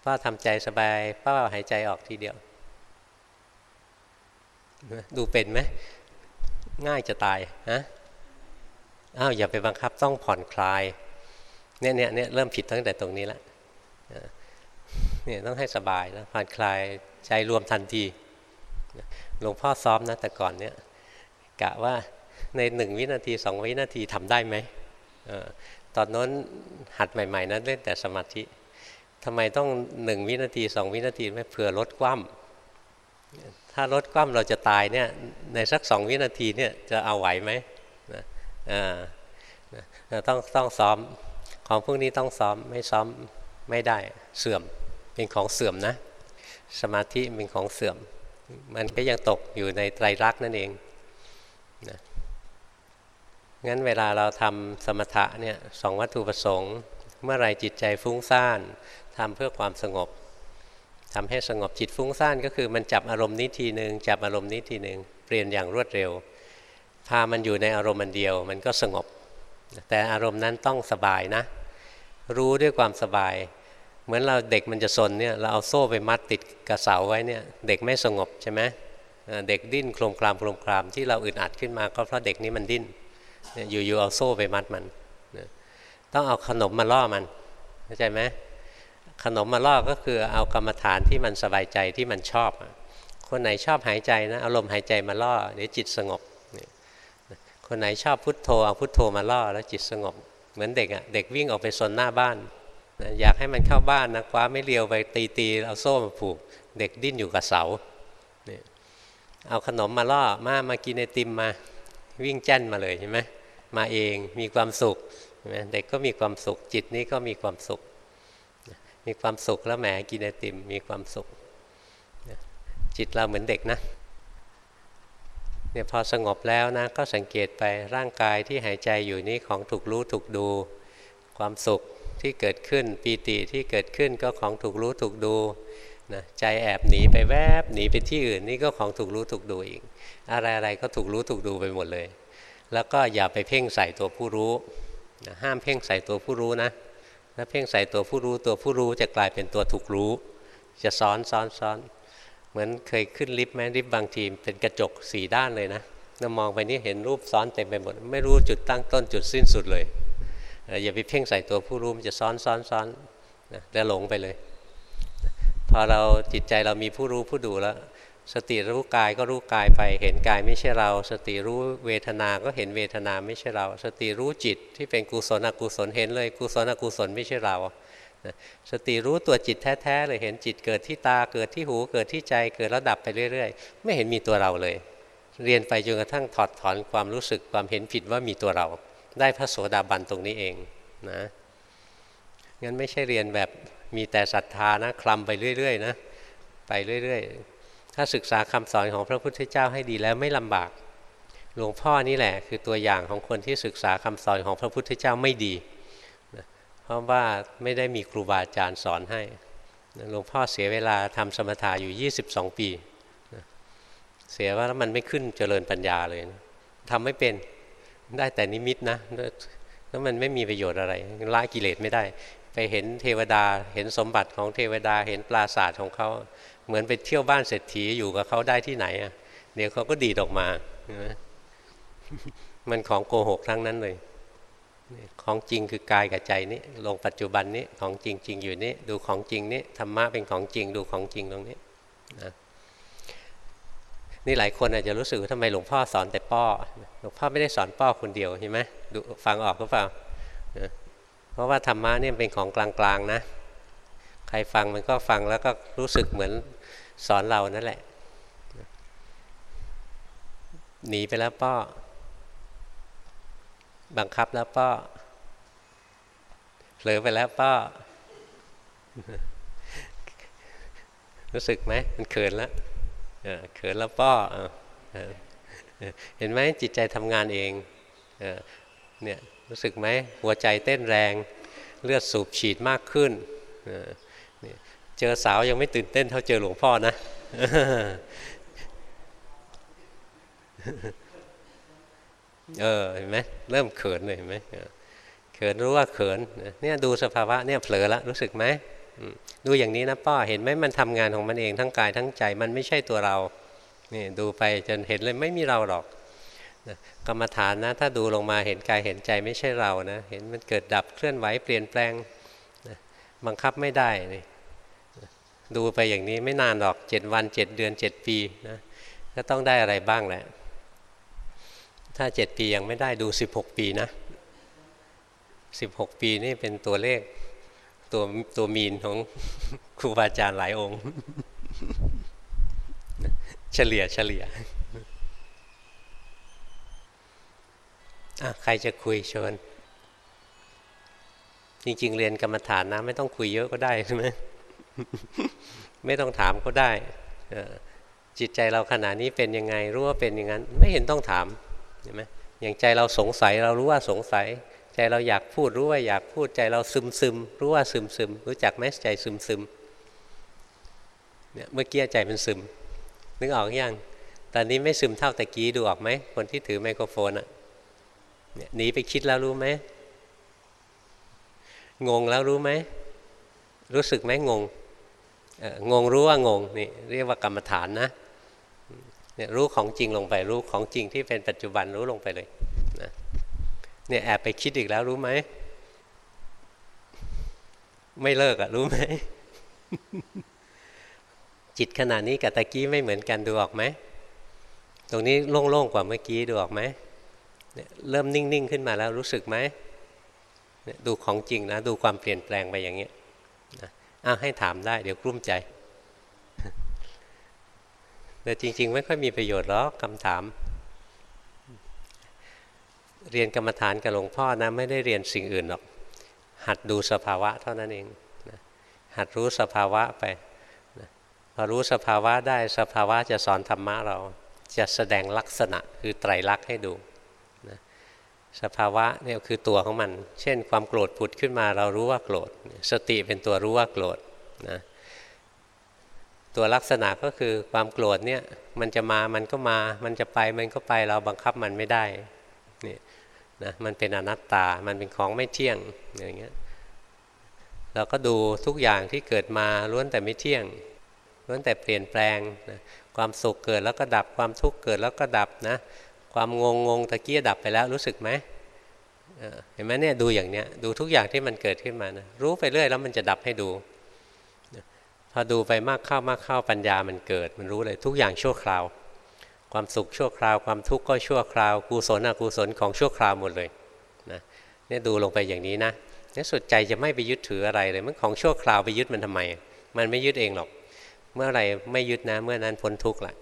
A: ป้าทำใจสบายป้าหายใจออกทีเดียว ดูเป็นไหมง่ายจะตายฮะอ้าวอย่าไปบังคับต้องผ่อนคลาย เนี่ยเนี่ยเนี่ยเริ่มผิดตั้งแต่ตรงนี้แล้วเนี่ยต้องให้สบายแล้วผ่อนคลายใจรวมทันทีหลวงพ่อซ้อมนะแต่ก่อนเนี่ยกะว่าในหนึ่งวินาทีสองวินาทีทำได้ไหมตอนนั้นหัดใหม่ ๆ นั้นเล่นแต่สมาธิทำไมต้องหนึ่งวินาทีสองวินาทีไม่เผื่อลดคว่ำถ้าลดคว่ำเราจะตายเนี่ยในสักสองวินาทีเนี่ยจะเอาไหวไหมนะต้องต้องซ้อม ของพวกนี้ต้องซ้อมไม่ซ้อมไม่ได้เสื่อมเป็นของเสื่อมนะ สมาธิเป็นของเสื่อม มันก็ยังตกอยู่ในไตรลักษณ์นั่นเองนะงั้นเวลาเราทำสมถะเนี่ยสองวัตถุประสงค์ เมื่อไรจิตใจฟุ้งซ่านทำเพื่อความสงบทำให้สงบจิตฟุ้งซ่านก็คือมันจับอารมณ์นี้ทีหนึ่งจับอารมณ์นี้ทีหนึ่งเปลี่ยนอย่างรวดเร็ว พามันอยู่ในอารมณ์อันเดียว มันก็สงบ แต่อารมณ์นั้นต้องสบายนะ รู้ด้วยความสบาย เหมือนเราเด็กมันจะสนเนี่ยเราเอาโซ่ไปมัดติดกระเสาไว้เนี่ยเด็กไม่สงบใช่ไหมเด็กดิ้นโครมครามโครมครามที่เราอึดอัดขึ้นมาก็เพราะเด็กนี้มันดิ้นอยู่ๆเอาโซ่ไปมัดมันต้องเอาขนมมาล่อมันเข้าใจไหมขนมมาล่อก็คือเอากรรมฐานที่มันสบายใจที่มันชอบ คนไหนชอบหายใจนะเอารมหายใจมาล่อเดี๋ยวจิตสงบ คนไหนชอบพุทโธเอาพุทโธมาล่อแล้วจิตสงบ เหมือนเด็กอะเด็กวิ่งออกไปสนหน้าบ้านอยากให้มันเข้าบ้านนะคว้าไม่เลียวไปตีตีเอาโซ่มาผูก เด็กดิ้นอยู่กับเสาเนี่ยเอาขนมมาล่อมามากินไอติมมาวิ่งแจ้นมาเลยใช่ไหมมาเองมีความสุขเด็กก็มีความสุขจิตนี้ก็มีความสุข มีความสุขแล้วแหมกินไอติมมีความสุข จิตเราเหมือนเด็กนะ เนี่ยพอสงบแล้วนะก็สังเกตไปร่างกายที่หายใจอยู่นี้ของถูกรู้ถูกดู ความสุขที่เกิดขึ้นปีติที่เกิดขึ้นก็ของถูกรู้ถูกดูนะใจแอบหนีไปแวบหนีไปที่อื่นนี่ก็ของถูกรู้ถูกดูอีก อะไรๆก็ถูกรู้ถูกดูไปหมดเลย แล้วก็อย่าไปเพ่งใส่ตัวผู้รู้นะห้ามเพ่งใส่ตัวผู้รู้นะถ้าเพ่งใส่ตัวผู้รู้ตัวผู้รู้จะกลายเป็นตัวถูกรู้ จะซ้อนซ้อนซ้อน เหมือนเคยขึ้นลิฟต์ไหมลิฟต์บางทีเป็นกระจกสี่ด้านเลยนะเรามองไปนี่เห็นรูปซ้อนเต็มไปหมด ไม่รู้จุดตั้งต้นจุดสิ้นสุดเลย อย่าไปเพ่งใส่ตัวผู้รู้มันจะซ้อนซ้อนซ้อนนะแล้วหลงไปเลย พอเราจิตใจเรามีผู้รู้ผู้ดูแล้ว สติรู้กายก็รู้กายไป เห็นกายไม่ใช่เรา สติรู้เวทนา ก็เห็นเวทนาไม่ใช่เรา สติรู้จิตที่เป็นกุศลอกุศลเห็นเลย กุศลอกุศลไม่ใช่เรา สติรู้ตัวจิตแท้ๆเลยเห็นจิตเกิดที่ตาเกิดที่หูเกิดที่ใจเกิดแล้วดับไปเรื่อย ๆ ไม่เห็นมีตัวเราเลย เรียนไปจนกระทั่งถอดถอนความรู้สึกความเห็นผิดว่ามีตัวเรา ได้พระโสดาบันตรงนี้เองนะงั้นไม่ใช่เรียนแบบมีแต่ศรัทธานะคลำไปเรื่อยๆนะไปเรื่อยๆ ถ้าศึกษาคำสอนของพระพุทธเจ้าให้ดีแล้วไม่ลำบาก หลวงพ่อนี่แหละ คือตัวอย่างของคนที่ศึกษาคำสอนของพระพุทธเจ้าไม่ดี ราะว่าไม่ได้มีครูบาอาจารย์สอนให้หลวงพ่อเสียเวลาทำสมถะอยู่ 22 ปี เสียว่าแล้วมันไม่ขึ้นเจริญปัญญาเลยนะทำไม่เป็นได้แต่นิมิตนะแล้วมันไม่มีประโยชน์อะไรละกิเลสไม่ได้ ไปเห็นเทวดาเห็นสมบัติของเทวดาเห็นปราสาทของเขา เหมือนไปเที่ยวบ้านเศรษฐีอยู่กับเขาได้ที่ไหนอะเดี๋ยวเขาก็ดีดออกมา มันของโกหกทั้งนั้นเลย ของจริงคือกายกับใจนี้ลงปัจจุบันนี้ของจริงจริงอยู่นี้ดูของจริงนี้ธรรมะเป็นของจริงดูของจริงตรงนี้นะนี่หลายคนอาจจะรู้สึกว่าทำไมหลวงพ่อสอนแต่ป้อหลวงพ่อไม่ได้สอนป้อคนเดียวใช่ไหมดูฟังออกหรือเปล่าเพราะว่าธรรมะนี่เป็นของกลางๆนะ ใครฟังมันก็ฟังแล้วก็รู้สึกเหมือนสอนเรานั่นแหละหนีไปแล้วป้อ บังคับแล้วป้อเผลอไปแล้วป้อรู้สึกไหมมันเขินแล้วเขินแล้วป้อเห็นไหมจิตใจทำงานเองเนี่ยรู้สึกไหมหัวใจเต้นแรง เลือดสูบฉีดมากขึ้นเจอสาวยังไม่ตื่นเต้นเท่าเจอหลวงพ่อนะ เออเห็นไหมเริ่มเขินเลยเห็นไหมเขินรู้ว่าเขินเนี่ยดูสภาวะเนี่ยเผลอล้วรู้สึกไหมดูอย่างนี้นะป้าเห็นไหมมันทำงานของมันเองทั้งกายทั้งใจมันไม่ใช่ตัวเรานี่ดูไปจนเห็นเลยไม่มีเราหรอกกรรมฐานนะ ถ้าดูลงมาเห็นกายเห็นใจไม่ใช่เรานะเห็นมันเกิดดับเคลื่อนไหวเปลี่ยนแปลงบังคับไม่ได้นี่ดูไปอย่างนี้ไม่นานหรอกเจ็ดวันเจ็ดเดือนเจ็ดปีนะก็ต้องได้อะไรบ้างแหละ ถ้าเจ็ดปียังไม่ได้ดูสิบหกปีนะสิบหกปีนี่เป็นตัวเลขตัวตัวมีนของครูบาอาจารย์หลายองค์ เฉลี่ยเฉลี่ยใครจะคุยชวนจริง ๆ เรียนกรรมฐานนะ ไม่ต้องคุยเยอะก็ได้ใช่ไหมไม่ต้องถามก็ได้จิตใจเราขณะนี้เป็นยังไงรู้ว่าเป็นอย่างนั้น ไม่เห็นต้องถาม เห็นไหมอย่างใจเราสงสัยเรารู้ว่าสงสัย ใจเราอยากพูดรู้ว่าอยากพูดใจเราซึมซึมรู้ว่าซึมซึมรู้จักไหมใจซึมซึมเนี่ยเมื่อกี้ใจเป็นซึม นึกออกยังตอนนี้ไม่ซึมเท่าตะกี้ดูออกไหมคนที่ถือไมโครโฟนอะเนี่ยหนีไปคิดแล้วรู้ไหมงงแล้วรู้ไหมรู้สึกไหมงงงงรู้ว่างงนี่เรียกว่ากรรมฐานนะ เนี่ยรู้ของจริงลงไปรู้ของจริงที่เป็นปัจจุบันรู้ลงไปเลยนะเนี่ยแอบไปคิดอีกแล้วรู้ไหม ไม่เลิกอะรู้ไหม จิตขณะนี้กับตะกี้ไม่เหมือนกันดูออกไหม ตรงนี้โล่งๆกว่าเมื่อกี้ดูออกไหมเริ่มนิ่ง ๆ ขึ้นมาแล้วรู้สึกไหมดูของจริงนะ ดูความเปลี่ยนแปลงไปอย่างเงี้ยอ้าให้ถามได้เดี๋ยวกลุ้มใจ แต่จริง ๆ ไม่ค่อยมีประโยชน์หรอกคำถาม เรียนกรรมฐานกับหลวงพ่อนะไม่ได้เรียนสิ่งอื่นหรอก หัดดูสภาวะเท่านั้นเองนะหัดรู้สภาวะไปนะพอรู้สภาวะได้สภาวะจะสอนธรรมะเราจะแสดงลักษณะคือไตรลักษณ์ให้ดูนะสภาวะเนี่ยคือตัวของมัน เช่น ความโกรธผุดขึ้นมาเรารู้ว่าโกรธ สติเป็นตัวรู้ว่าโกรธนะ ตัวลักษณะก็คือความโกรธเนี่ยมันจะมามันก็มา มันจะไปมันก็ไปเราบังคับมันไม่ได้นี่นะมันเป็นอนัตตา มันเป็นของไม่เที่ยงอย่างเงี้ยเราก็ดูทุกอย่างที่เกิดมาล้วนแต่ไม่เที่ยงล้วนแต่เปลี่ยนแปลงนะความสุขเกิดแล้วก็ดับความทุกข์เกิดแล้วก็ดับนะ ความงงงงตะกี้ดับไปแล้วรู้สึกไหมเห็นไหมเนี่ยดูอย่างเนี้ยดูทุกอย่างที่มันเกิดขึ้นมานะรู้ไปเรื่อยแล้วมันจะดับให้ดู พอดูไปมากเข้ามากเข้าปัญญามันเกิด มันรู้เลยทุกอย่างชั่วคราว ความสุขชั่วคราว ความทุกข์ก็ชั่วคราวกุศลอกุศลของชั่วคราวหมดเลยนะเนี่ยดูลงไปอย่างนี้นะเนี่ยสุดใจจะไม่ไปยึดถืออะไรเลยมันของชั่วคราวไปยึดมันทำไม มันไม่ยึดเองหรอก เมื่อไรไม่ยึดนะ เมื่อนั้นพ้นทุกข์ละ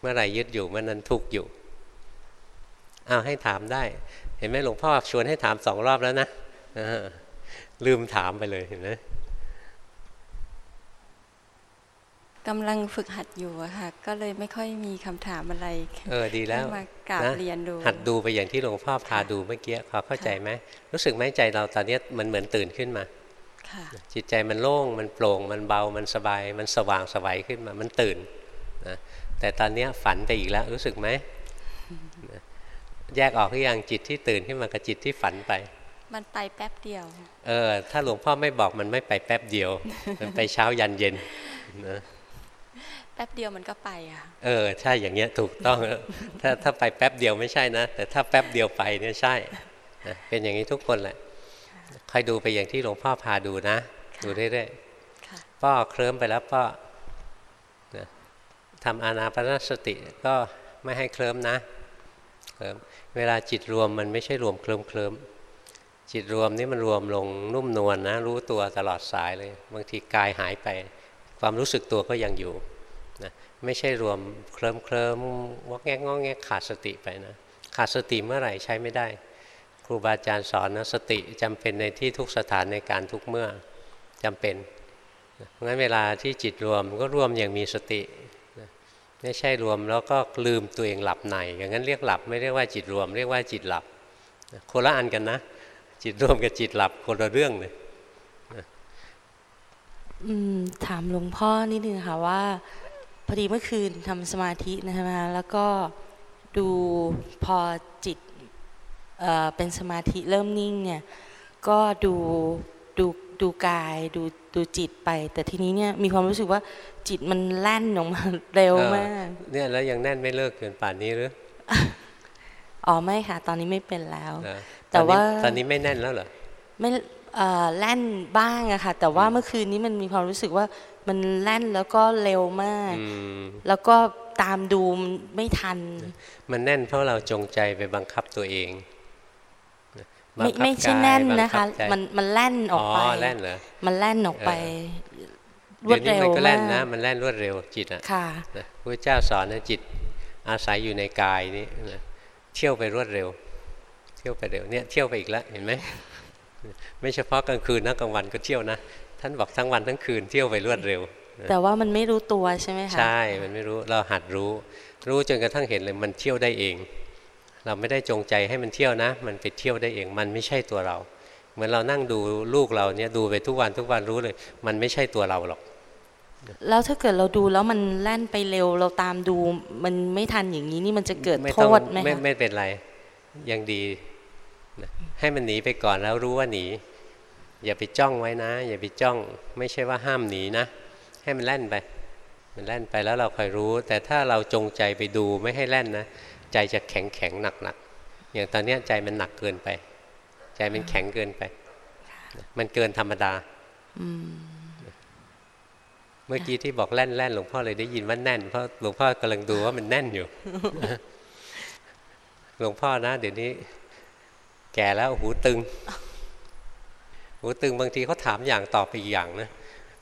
A: เมื่อไรยึดอยู่เมื่อนั้นทุกข์อยู่เอาให้ถามได้ เห็นไหมหลวงพ่อชวนให้ถามสองรอบแล้วนะลืมถามไปเลยเห็นไหม
E: กำลังฝึกหัดอยู่อะค่ะ ก็เลยไม่ค่อยมีคำถามอะไร
A: เออดีแล้ว
E: มากราบเรียนดู
A: หัดดูไปอย่างที่หลวงพ่อพาดูเมื่อกี้พอเข้าใจไหมรู้สึกไหมใจเราตอนนี้มันเหมือนตื่นขึ้นมาจิตใจมันโล่งมันโปร่งมันเบามันสบาย มันสว่างสวัยขึ้นมามันตื่นนะแต่ตอนนี้ฝันไปอีกแล้วรู้สึกไหมแยกออกหรือยังจิตที่ตื่นขึ้นมากับจิตที่ฝันไป
E: มันไปแป๊บเดียว
A: เออ ถ้าหลวงพ่อไม่บอกมันไม่ไปแป๊บเดียว มันไปเช้ายันเย็นนะ
E: แป๊บเดียวมันก็ไปอะ
A: เออใช่อย่างเงี้ยถูกต้อง ถ้าถ้าไปแป๊บเดียวไม่ใช่นะ แต่ถ้าแป๊บเดียวไปเนี่ยใช่ เป็นอย่างนี้ทุกคนแหละคอยดูไปอย่างที่หลวงพ่อพาดูนะ ดูเรื่อยๆป้อเคลิ้มไปแล้วป้อทำอานาปนสติก็ไม่ให้เคลิ้มนะเวลาจิตรวมมันไม่ใช่รวมเคลิ้มเคลิ้มจิตรวมนี่มันรวมลงนุ่มนวลนนะ รู้ตัวตลอดสายเลย บางทีกายหายไป ความรู้สึกตัวก็ยังอยู่นะ ไม่ใช่รวมเคลิ้มเคลิ้มวอกแงกงอแงกขาดสติไปนะขาดสติเมื่อไหร่ใช้ไม่ได้ ครูบาอาจารย์สอนนะสติจำเป็นในที่ทุกสถานในการทุกเมื่อจำเป็นเพราะงั้นเวลาที่จิตรวมก็รวมอย่างมีสติไม่ใช่รวมแล้วก็ลืมตัวเองหลับในอย่างนั้นเรียกหลับไม่เรียกว่าจิตรวม เรียกว่าจิตหลับคนละอันกันนะ จิตรวมกับจิตหลับคนละเรื่องเลย
F: ถามหลวงพ่อนิดนึงค่ะว่า อดีเมื่อคืนทำสมาธินะคะแล้วก็ดูพอจิตเเป็นสมาธิเริ่มนิ่งเนี่ยก็ดูดูดูกายดูดูจิตไป แต่ทีนี้เนี่ยมีความรู้สึกว่าจิตมันแล่นออกมาเร็วมาก
A: เนี่ยแล้วยังแน่นไม่เลิกเกินป่านนี้หรือ
F: อ๋อไม่ค่ะ ตอนนี้ไม่เป็นแล้ว
A: แต่ว่าตอนนี้ไม่แน่นแล้วเหรอ
F: ไม่ แล่นบ้างอะค่ะ แต่ว่าเมื่อคืนนี้มันมีความรู้สึกว่ามันแล่นแล้วก็เร็วมาก แล้วก็ตามดูไม่ทัน
A: มันแน่นเพราะเราจงใจไปบังคับตัวเอง
F: ไม่
A: บังคับ
F: ไม่ใช่
A: กาย
F: แน่น
A: บัง
F: นะคะ
A: บใจ
F: มันมันแล่นออกไป
A: อ๋อแล่นเหรอ
F: มันแล่นออกไปร
A: เดี๋
F: ว
A: ย
F: ด
A: วนี้
F: เร็ว
A: มันก็แล่น
F: มา
A: นะ
F: ก
A: มันแล่นรวดเร็วจิตอะ
F: ค่ะ
A: นะพระเจ้าสอนนะจิตอาศัยอยู่ในกายนี้นะเที่ยวไปรวดเร็ว เที่ยวไปเร็วเนี่ยเที่ยวไปอีกแล้วเห็นไหม ไม่เฉพาะกลางคืนนะกลางวันก็เที่ยวนะ ท่านบอกทั้งวันทั้งคืนเที่ยวไปรวดเร็ว
F: แต่ว่ามันไม่รู้ตัวใช่ไหมคะ
A: ใช่ มันไม่รู้ เราหัดรู้ รู้จนกระทั่งเห็นเลยมันเที่ยวได้เอง เราไม่ได้จงใจให้มันเที่ยวนะ มันไปเที่ยวได้เอง มันไม่ใช่ตัวเรา เหมือนเรานั่งดูลูกเราเนี่ยดูไปทุกวันทุกวันรู้เลย มันไม่ใช่ตัวเราหรอก
F: แล้วถ้าเกิดเราดูแล้วมันแล่นไปเร็ว เราตามดูมันไม่ทันอย่างนี้นี่มันจะเกิด
A: ไม่
F: โท
A: ต้อง
F: ษไหม
A: ไม่
F: คะ
A: ไม่เป็นไร ยังดีนะ ให้มันหนีไปก่อนแล้วรู้ว่าหนี อย่าไปจ้องไว้นะ อย่าไปจ้อง ไม่ใช่ว่าห้ามหนีนะ ให้มันแล่นไป มันแล่นไปแล้วเราคอยรู้ แต่ถ้าเราจงใจไปดูไม่ให้แล่นนะ ใจจะแข็งแข็งหนักหนักอย่างตอนนี้ใจมันหนักเกินไป ใจมันแข็งเกินไป มันเกินธรรมดาเมื่อกี้ที่บอกแล่นแล่นหลวงพ่อเลยได้ยินว่าแน่นเพราะหลวงพ่อกำลังดูว่ามันแน่นอยู่หลวงพ่อนะ เดี๋ยวนี้ แก่แล้วหูตึง หูตึงบางทีเขาถามอย่างตอบไปอีกอย่างนะ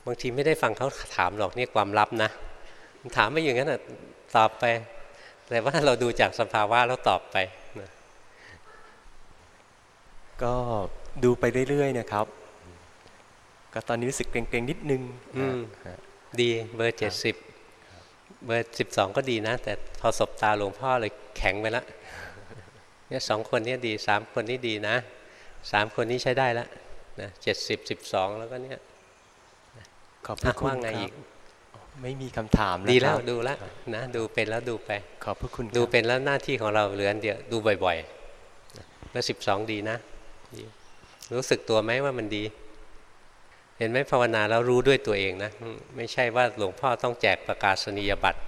A: บางทีไม่ได้ฟังเขาถามหรอกนี่ความลับนะถามไม่อย่างนั้นอะตอบไป แต่ว่าเราดูจากสภาวะแล้วตอบไปนะ
G: ก็ดูไปเรื่อยๆนะครับ ก็ตอนนี้รู้สึกเกรงๆนิดนึง
A: อืม
G: ฮะ
A: ดีเบอร์เจ็ดสิบเบอร์สิบสองก็ดีนะ แต่พอสบตาหลวงพ่อเลยแข็งไปแล้ว เนี่ยสองคนนี้ดีสามคนนี้ดีนะสามคนนี้ใช้ได้แล้วนะเจ็ดสิบสิบสองแล้วก็เนี่ย
G: ขอบพระ
A: อะ
G: คุณ
A: ว่าไง
G: ค
A: อี
G: รั
A: ก
G: บไม่มีคำถามแล้ว
A: ดีแล้ว
G: ครับ
A: ดูแล้วนะดูเป็นแล้วดูไป
G: ขอบพระคุณครับ
A: ดูเป็นแล้วหน้าที่ของเราเหลืออันเดียวดูบ่อยๆแล้วสิบสองดีนะดีรู้สึกตัวไหมว่ามันดี เห็นไหมภาวนาแล้วรู้ด้วยตัวเองนะอืมไม่ใช่ว่าหลวงพ่อต้องแจกประกาศนียบัตร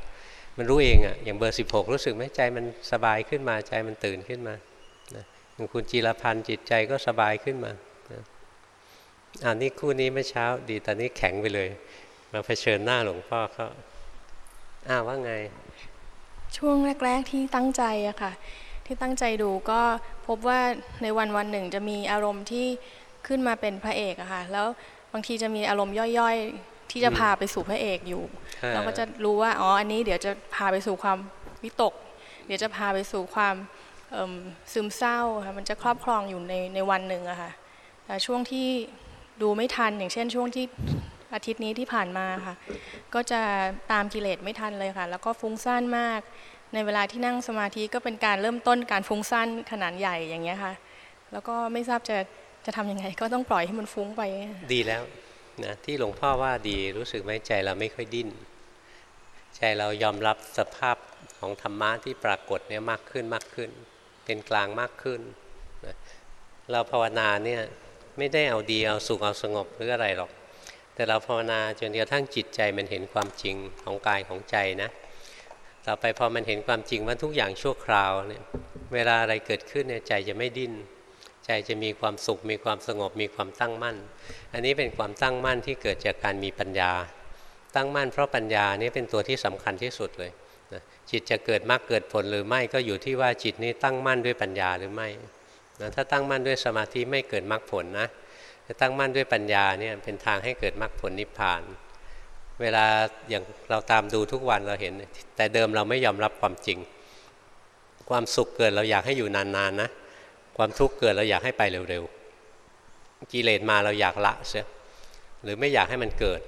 A: มันรู้เองอะอย่างเบอร์สิบหกรู้สึกไหมใจมันสบายขึ้นมาใจมันตื่นขึ้นมาอย่างคุณจีรพันธ์จิตใจก็สบายขึ้นมาอ่านี่คู่นี้เมื่อเช้าดีตอนนี้แข็งไปเลย มาเผชิญหน้าหลวงพ่อเขาอ้าวว่าไง
H: ช่วงแรก ๆที่ตั้งใจอะค่ะ ที่ตั้งใจดูก็พบว่าในวันวันหนึ่งจะมีอารมณ์ที่ขึ้นมาเป็นพระเอกอะค่ะ แล้วบางทีจะมีอารมณ์ย่อย ที่จะ
A: อืม
H: พาไปสู่พระเอกอยู่
A: อ่า
H: เราก็จะรู้ว่าอ๋ออันนี้เดี๋ยวจะพาไปสู่ความวิตก เดี๋ยวจะพาไปสู่ความเอิ่มซึมเศร้าค่ะมันจะครอบครองอยู่ในในวันหนึ่งอะค่ะแต่ช่วงที่ดูไม่ทันอย่างเช่น ช่วงที่อาทิตย์นี้ที่ผ่านมาค่ะ ก็จะตามกิเลสไม่ทันเลยค่ะ แล้วก็ฟุ้งซ่านมาก ในเวลาที่นั่งสมาธิก็เป็นการเริ่มต้นการฟุ้งซ่านขนาดใหญ่อย่างเงี้ยค่ะ แล้วก็ไม่ทราบจะจะทำยังไง ก็ต้องปล่อยให้มันฟุ้งไป
A: ดีแล้ว นะที่หลวงพ่อว่าดีรู้สึกไหมใจเราไม่ค่อยดิ้น ใจเรายอมรับสภาพของธรรมะที่ปรากฏเนี่ยมากขึ้นมากขึ้น เป็นกลางมากขึ้นนะเราภาวนาเนี่ยไม่ได้เอาดีเอาสุขเอาสงบหรืออะไรหรอก แต่เราภาวนาจนกระทั่งจิตใจมันเห็นความจริงของกายของใจนะต่อไปพอมันเห็นความจริงว่าทุกอย่างชั่วคราวเนี่ยเวลาอะไรเกิดขึ้นเนี่ยใจจะไม่ดิ้น ใจจะมีความสุข มีความสงบมีความตั้งมั่น อันนี้เป็นความตั้งมั่นที่เกิดจากการมีปัญญา ตั้งมั่นเพราะปัญญานี่เป็นตัวที่สำคัญที่สุดเลยนะจิตจะเกิดมากเกิดผลหรือไม่ก็อยู่ที่ว่าจิตนี้ตั้งมั่นด้วยปัญญาหรือไม่นะถ้าตั้งมั่นด้วยสมาธิไม่เกิดมรรคผลนะแต่ตั้งมั่นด้วยปัญญาเนี่ยเป็นทางให้เกิดมรรคผลนิพพาน เวลาอย่างเราตามดูทุกวันเราเห็น แต่เดิมเราไม่ยอมรับความจริง ความสุขเกิดเราอยากให้อยู่นานๆนะ ความทุกข์เกิดเราอยากให้ไปเร็วๆ กิเลสมาเราอยากละเสียหรือไม่อยากให้มันเกิด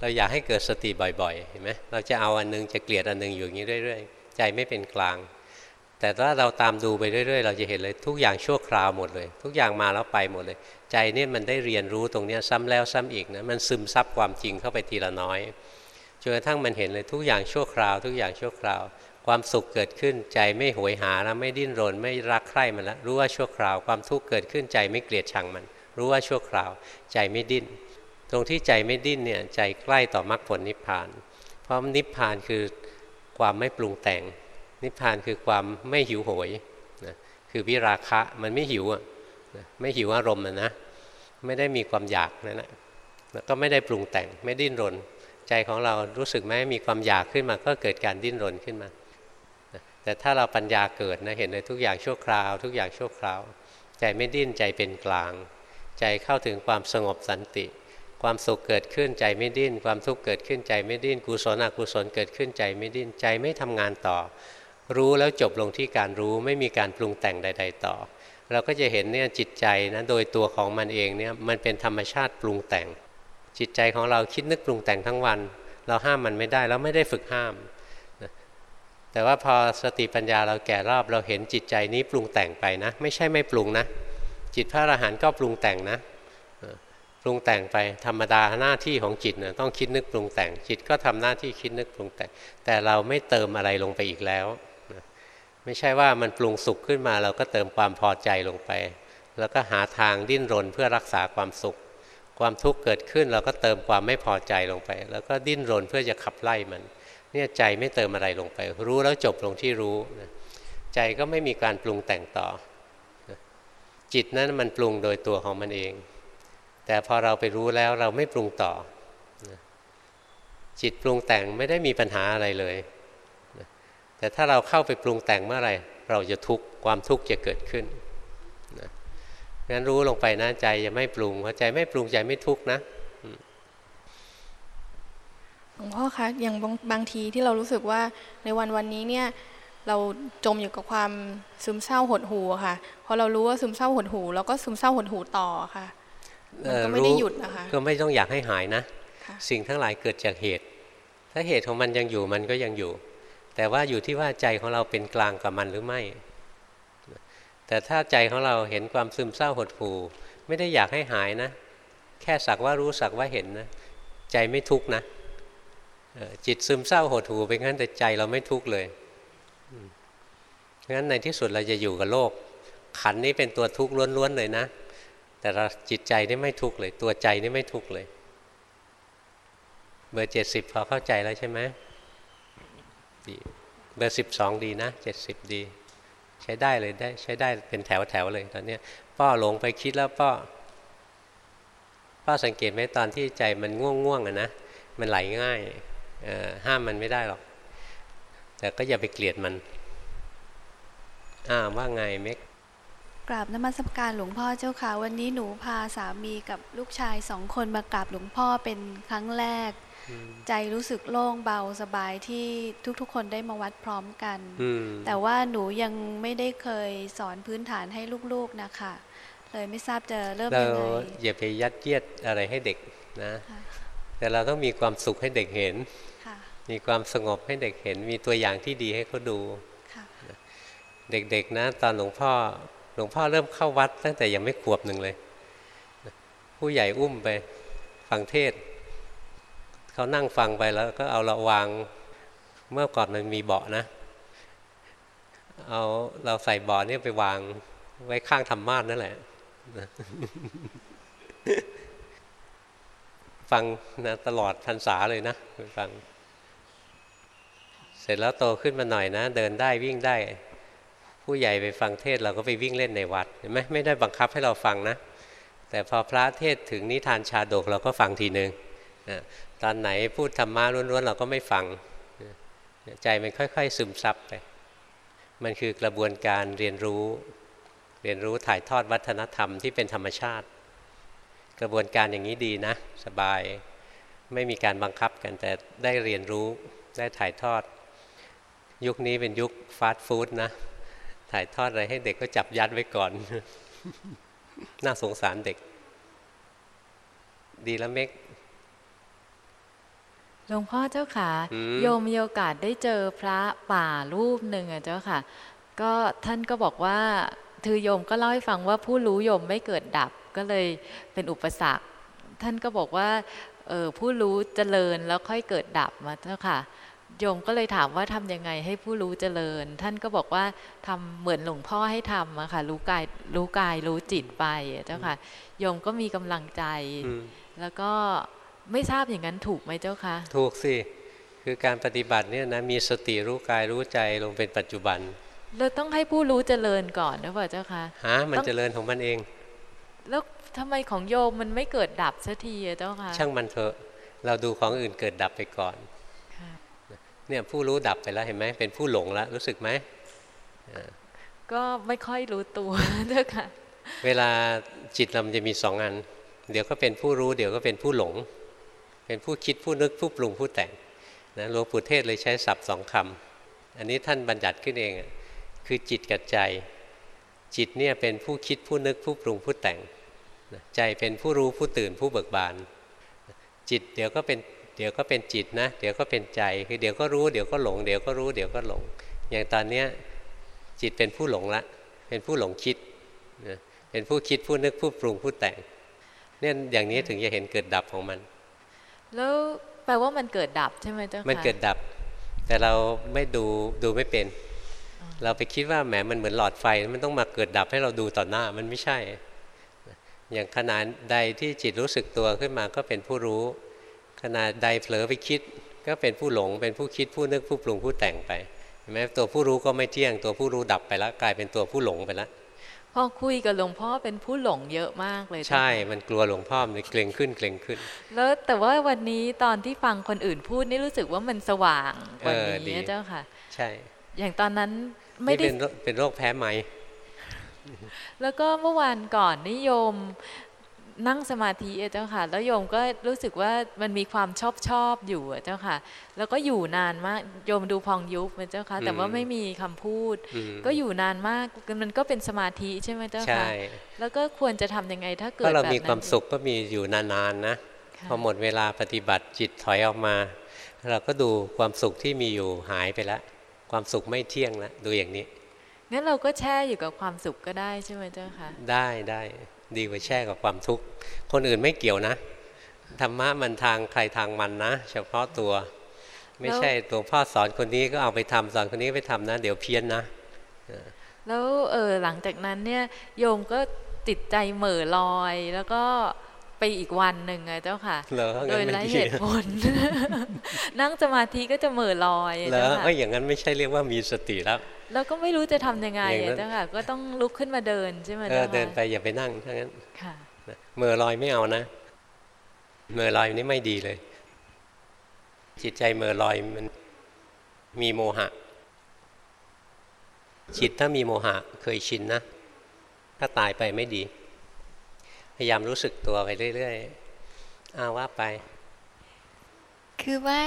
A: เราอยากให้เกิดสติบ่อยๆเห็นไหมเราจะเอาอันนึงจะเกลียดอันนึงอยู่อย่างนี้เรื่อยๆ ใจไม่เป็นกลาง แต่ถ้าเราตามดูไปเรื่อยๆ เราจะเห็นเลยทุกอย่างชั่วคราวหมดเลย ทุกอย่างมาแล้วไปหมดเลย ใจเนี่ยมันได้เรียนรู้ตรงนี้ซ้ำแล้วซ้ำอีกนะมันซึมซับความจริงเข้าไปทีละน้อยจนกระทั่งมันเห็นเลยทุกอย่างชั่วคราว ทุกอย่างชั่วคราว ความสุขเกิดขึ้นใจไม่โหยหาแล้วไม่ดิ้นรน ไม่รักใคร่มันแล้วรู้ว่าชั่วคราวความทุกข์เกิดขึ้นใจไม่เกลียดชังมัน รู้ว่าชั่วคราว ใจไม่ดิ้น ตรงที่ใจไม่ดิ้นเนี่ยใจใกล้ต่อมรรคผลนิพพาน เพราะนิพพานคือความไม่ปรุงแต่ง นิพพานคือความไม่หิวโหยนะคือวิราคะมันไม่หิวอะไม่หิวอารมณ์นะไม่ได้มีความอยากนั่นแหละแล้วก็ไม่ได้ปรุงแต่งไม่ดิ้นรน ใจของเรารู้สึกไหมมีความอยากขึ้นมาก็เกิดการดิ้นรนขึ้นมา แต่ถ้าเราปัญญาเกิดนะเห็นเลยทุกอย่างชั่วคราว ทุกอย่างชั่วคราว ใจไม่ดิ้นใจเป็นกลาง ใจเข้าถึงความสงบสันติ ความสุขเกิดขึ้นใจไม่ดิ้น ความทุกข์เกิดขึ้นใจไม่ดิ้นกุศลอกุศลเกิดขึ้นใจไม่ดิ้นใจไม่ทำงานต่อ รู้แล้วจบลงที่การรู้ไม่มีการปรุงแต่งใด ๆ ต่อ เราก็จะเห็นเนี่ยจิตใจนะโดยตัวของมันเองเนี่ยมันเป็นธรรมชาติปรุงแต่ง จิตใจของเราคิดนึกปรุงแต่งทั้งวัน เราห้ามมันไม่ได้แล้วไม่ได้ฝึกห้าม แต่ว่าพอสติปัญญาเราแก่รอบเราเห็นจิตใจนี้ปรุงแต่งไปนะ ไม่ใช่ไม่ปรุงนะ จิตพระอรหันต์ก็ปรุงแต่งนะปรุงแต่งไปธรรมดาหน้าที่ของจิตนะต้องคิดนึกปรุงแต่ง จิตก็ทำหน้าที่คิดนึกปรุงแต่ง แต่เราไม่เติมอะไรลงไปอีกแล้วไม่ใช่ว่ามันปรุงสุขขึ้นมาเราก็เติมความพอใจลงไป แล้วก็หาทางดิ้นรนเพื่อรักษาความสุข ความทุกข์เกิดขึ้นเราก็เติมความไม่พอใจลงไป แล้วก็ดิ้นรนเพื่อจะขับไล่มัน เนี่ยใจไม่เติมอะไรลงไป รู้แล้วจบลงที่รู้นะใจก็ไม่มีการปรุงแต่งต่อนะจิตนั้นมันปรุงโดยตัวของมันเอง แต่พอเราไปรู้แล้วเราไม่ปรุงต่อนะจิตปรุงแต่งไม่ได้มีปัญหาอะไรเลยนะแต่ถ้าเราเข้าไปปรุงแต่งเมื่อไหร่เราจะทุกข์ความทุกข์จะเกิดขึ้นนะงั้นรู้ลงไปนะใจจะไม่ปรุงพอใจไม่ปรุงใจไม่ทุกข์นะ
H: หลวงพ่อคะอย่างบางบางทีที่เรารู้สึกว่าในวันวันนี้เนี่ยเราจมอยู่กับความซึมเศร้าหดหู่อะค่ะพอเรารู้ว่าซึมเศร้าหดหู่เราก็ซึมเศร้าหดหู่ต่อค่ะมันก็ไม่ได้หยุดนะคะ
A: ก็ไม่ต้องอยากให้หายนะ
H: ค่ะ
A: สิ่งทั้งหลายเกิดจากเหตุ ถ้าเหตุของมันยังอยู่มันก็ยังอยู่ แต่ว่าอยู่ที่ว่าใจของเราเป็นกลางกับมันหรือไม่ แต่ถ้าใจของเราเห็นความซึมเศร้าหดหู่ไม่ได้อยากให้หายนะ แค่สักว่ารู้สักว่าเห็นนะ ใจไม่ทุกข์นะเอ่อ จิตซึมเศร้าหดหูไปงั้นแต่ใจเราไม่ทุกข์เลยงั้นในที่สุดเราจะอยู่กับโลก ขันนี้เป็นตัวทุกข์ล้วนๆเลยนะ แต่เราจิตใจนี่ไม่ทุกข์เลย ตัวใจนี่ไม่ทุกข์เลย เบอร์เจ็ดสิบพอเข้าใจแล้วใช่ไหมดีเบอร์สิบสองดีนะเจ็ดสิบดี ใช้ได้เลยได้ใช้ได้เป็นแถวแถวๆเลยตอนเนี้ยป้อหลงไปคิดแล้วป้อป้อสังเกตไหมตอนที่ใจมันง่วงง่วงๆอะนะมันไหลง่าย ห้ามมันไม่ได้หรอก แต่ก็อย่าไปเกลียดมันอ้าวว่าไงเม็ก
I: กราบนมัสการหลวงพ่อเจ้าค่ะ วันนี้หนูพาสามีกับลูกชายสองคนมากราบหลวงพ่อเป็นครั้งแรก ใจรู้สึกโล่งเบาสบายที่ทุกๆ คนได้มาวัดพร้อมกัน
A: อืม
I: แต่ว่าหนูยังไม่ได้เคยสอนพื้นฐานให้ลูกๆนะคะเลยไม่ทราบจะเริ่ม
A: เรา
I: ยังไง
A: อย่าไปยัดเยียดอะไรให้เด็กนะ
I: ค่ะ
A: แต่เราต้องมีความสุขให้เด็กเห็น
I: ค่ะ
A: มีความสงบให้เด็กเห็นมีตัวอย่างที่ดีให้เขาดู
I: ค่ะ
A: เด็กๆนะตอนหลวงพ่อหลวงพ่อเริ่มเข้าวัด ตั้งแต่ยังไม่ขวบหนึ่งเลย ผู้ใหญ่อุ้มไปฟังเทศน์เขานั่งฟังไปแล้วก็เอาเราวางเมื่อก่อนมันมีเบาะนะ เอาเราใส่เบาะเนี่ยไปวางไว้ข้างธรรมาสนั่นแหละนะฟังนะตลอดพรรษาเลยนะไปฟังเสร็จแล้วโตขึ้นมาหน่อยนะ เดินได้วิ่งได้ ผู้ใหญ่ไปฟังเทศเราก็ไปวิ่งเล่นในวัดเห็นไหมไม่ได้บังคับให้เราฟังนะ แต่พอพระเทศถึงนิทานชาดกเราก็ฟังทีหนึ่งนะตอนไหนพูดธรรมะล้วนๆเราก็ไม่ฟังใจมันค่อยๆ ซึมซับไป มันคือกระบวนการเรียนรู้ เรียนรู้ถ่ายทอดวัฒนธรรมที่เป็นธรรมชาติ กระบวนการอย่างนี้ดีนะ สบายไม่มีการบังคับกันแต่ได้เรียนรู้ได้ถ่ายทอด ยุคนี้เป็นยุคฟาสต์ฟู้ดนะ ถ่ายทอดอะไรให้เด็กก็จับยัดไว้ก่อน น่าสงสารเด็ก ดีแล้วเมก
J: หลวงพ่อเจ้าค่ะ
A: อืม
J: โยมมีโอกาสได้เจอพระป่ารูปหนึ่งอะเจ้าค่ะ ก็ท่านก็บอกว่าคือโยมก็เล่าให้ฟังว่าผู้รู้โยมไม่เกิดดับก็เลยเป็นอุปสรรค ท่านก็บอกว่าเออผู้รู้เจริญแล้วค่อยเกิดดับมาเจ้าค่ะ โยมก็เลยถามว่าทำยังไงให้ผู้รู้เจริญ ท่านก็บอกว่าทำเหมือนหลวงพ่อให้ทำอะค่ะรู้กายรู้กายรู้จิตไปอะเจ้าค่ะโยมก็มีกำลังใจ
A: อืม
J: แล้วก็ไม่ทราบอย่างนั้นถูกไหมเจ้าคะ
A: ถูกสิคือการปฏิบัติเนี่ยนะมีสติรู้กายรู้ใจลงเป็นปัจจุบัน
J: เราต้องให้ผู้รู้เจริญก่อนหรือเปล่าเจ้าคะ
A: ฮะมัน
J: ต้อง
A: เจริญของมันเอง
J: แล้วทำไมของโยมมันไม่เกิดดับสักทีอะเจ้าคะ
A: ช่างมันเถอะเราดูของอื่นเกิดดับไปก่อน เนี่ยผู้รู้ดับไปแล้วเห็นไหมเป็นผู้หลงแล้วรู้สึกไหม
J: ก็ไม่ค่อยรู้ตัวเจ้าค่ะ
A: เวลาจิตเราจะมีสองอัน เดี๋ยวก็เป็นผู้รู้ เดี๋ยวก็เป็นผู้หลง เป็นผู้คิดผู้นึกผู้ปรุงผู้แต่งนะหลวงปู่เทศเลยใช้ศัพท์สองคำอันนี้ท่านบัญญัติขึ้นเองคือจิตกับใจ จิตเนี่ยเป็นผู้คิดผู้นึกผู้ปรุงผู้แต่ง ใจเป็นผู้รู้ผู้ตื่นผู้เบิกบาน จิตเดี๋ยวก็เป็น เดี๋ยวก็เป็นจิตนะ เดี๋ยวก็เป็นใจ คือเดี๋ยวก็รู้ เดี๋ยวก็หลง เดี๋ยวก็รู้ เดี๋ยวก็หลง อย่างตอนเนี้ยจิตเป็นผู้หลงละ เป็นผู้หลงคิดนะเป็นผู้คิดผู้นึกผู้ปรุงผู้แต่ง เนี่ยอย่างนี้ถึงจะเห็นเกิดดับของมัน
J: แล้วแปลว่ามันเกิดดับใช่ไหมเจ้าค่ะ
A: มันเกิดดับ แต่เราไม่ดูดูไม่เป็น เราไปคิดว่าแหมมันเหมือนหลอดไฟ มันต้องมาเกิดดับให้เราดูต่อหน้า มันไม่ใช่ อย่างขนาดใดที่จิตรู้สึกตัวขึ้นมาก็เป็นผู้รู้ ขนาดใดเผลอไปคิด ก็เป็นผู้หลง เป็นผู้คิดผู้นึกผู้ปรุงผู้แต่งไปเห็นไหมตัวผู้รู้ก็ไม่เที่ยง ตัวผู้รู้ดับไปแล้วกลายเป็นตัวผู้หลงไปแล้ว
J: พอคุยกับหลวงพ่อเป็นผู้หลงเยอะมากเลย
A: ใช่ มันกลัวหลวงพ่อมันเกรงขึ้นเกรงขึ้น
J: แล้วแต่ว่าวันนี้ตอนที่ฟังคนอื่นพูดนี่รู้สึกว่ามันสว่างกว่า
A: เออดี
J: นี้เจ้าค่ะ
A: ใช่
J: อย่างตอนนั้นไม่
A: นี่
J: ได้
A: เป็นโรคเป็นโรคแพ้ไหม
J: แล้วก็เมื่อวานก่อนนิยม นั่งสมาธิอะเจ้าค่ะ แล้วโยมก็รู้สึกว่ามันมีความชอบชอบอยู่อะเจ้าค่ะ แล้วก็อยู่นานมากโยมดูพองยุบนะเจ้าค่ะ แต่ว่าไม่มีคำพูด
A: อืม
J: ก็อยู่นานมากมันก็เป็นสมาธิใช่ไหมเจ้าค่ะ
A: ใช่
J: แล้วก็ควรจะทำยังไงถ้าเกิด
A: ก็เรา
J: แบบ
A: มี
J: นั้น
A: ความสุขก็มีอยู่นานๆนะพอหมดเวลาปฏิบัติจิตถอยออกมา เราก็ดูความสุขที่มีอยู่หายไปแล้วความสุขไม่เที่ยงแล้วดูอย่างนี้
J: งั้นเราก็แช่อยู่กับความสุขก็ได้ใช่ไหมเจ้าค่ะ
A: ได้ได้ ดีกว่าแช่กับความทุกข์ คนอื่นไม่เกี่ยวนะ ธรรมะมันทางใครทางมันนะ เฉพาะตัว ไม่ใช่ตัวพ่อสอนคนนี้ก็เอาไปทำสอนคนนี้ไปทำนะ เดี๋ยวเพี้ยนนะ
J: แล้วเออหลังจากนั้นเนี่ยโยมก็ติดใจเหม่อลอยแล้วก็ไปอีกวันหนึ่งไงเจ้าค่ะ
A: เหรอ
J: โดย
A: งั้นไม่
J: ไร้
A: ดี
J: เหตุผล นั่งสมาธิก็จะเหม่อลอย
A: เหรอ
J: เจ้าค่ะ
A: เอ้ยอย่างนั้นไม่ใช่เรียกว่ามีสติแล้ว
J: แล้วก็ไม่รู้จะทำยังไง
A: อย่างนั้
J: อะ
A: น
J: เจ้าค่ะก็ต้องลุกขึ้นมาเดินใช่ไหม
A: เออ
J: เจ้าค่ะ
A: เดินไปอย่าไปนั่งถ้างั้น
J: ค่ะ
A: นะเมื่อลอยไม่เอานะเมื่อลอยนี่ไม่ดีเลย จิตใจเมื่อลอยมันมีโมหะ จิตถ้ามีโมหะเคยชินนะถ้าตายไปไม่ดี พยายามรู้สึกตัวไปเรื่อยๆอ้าวว่าไป
K: คือว่า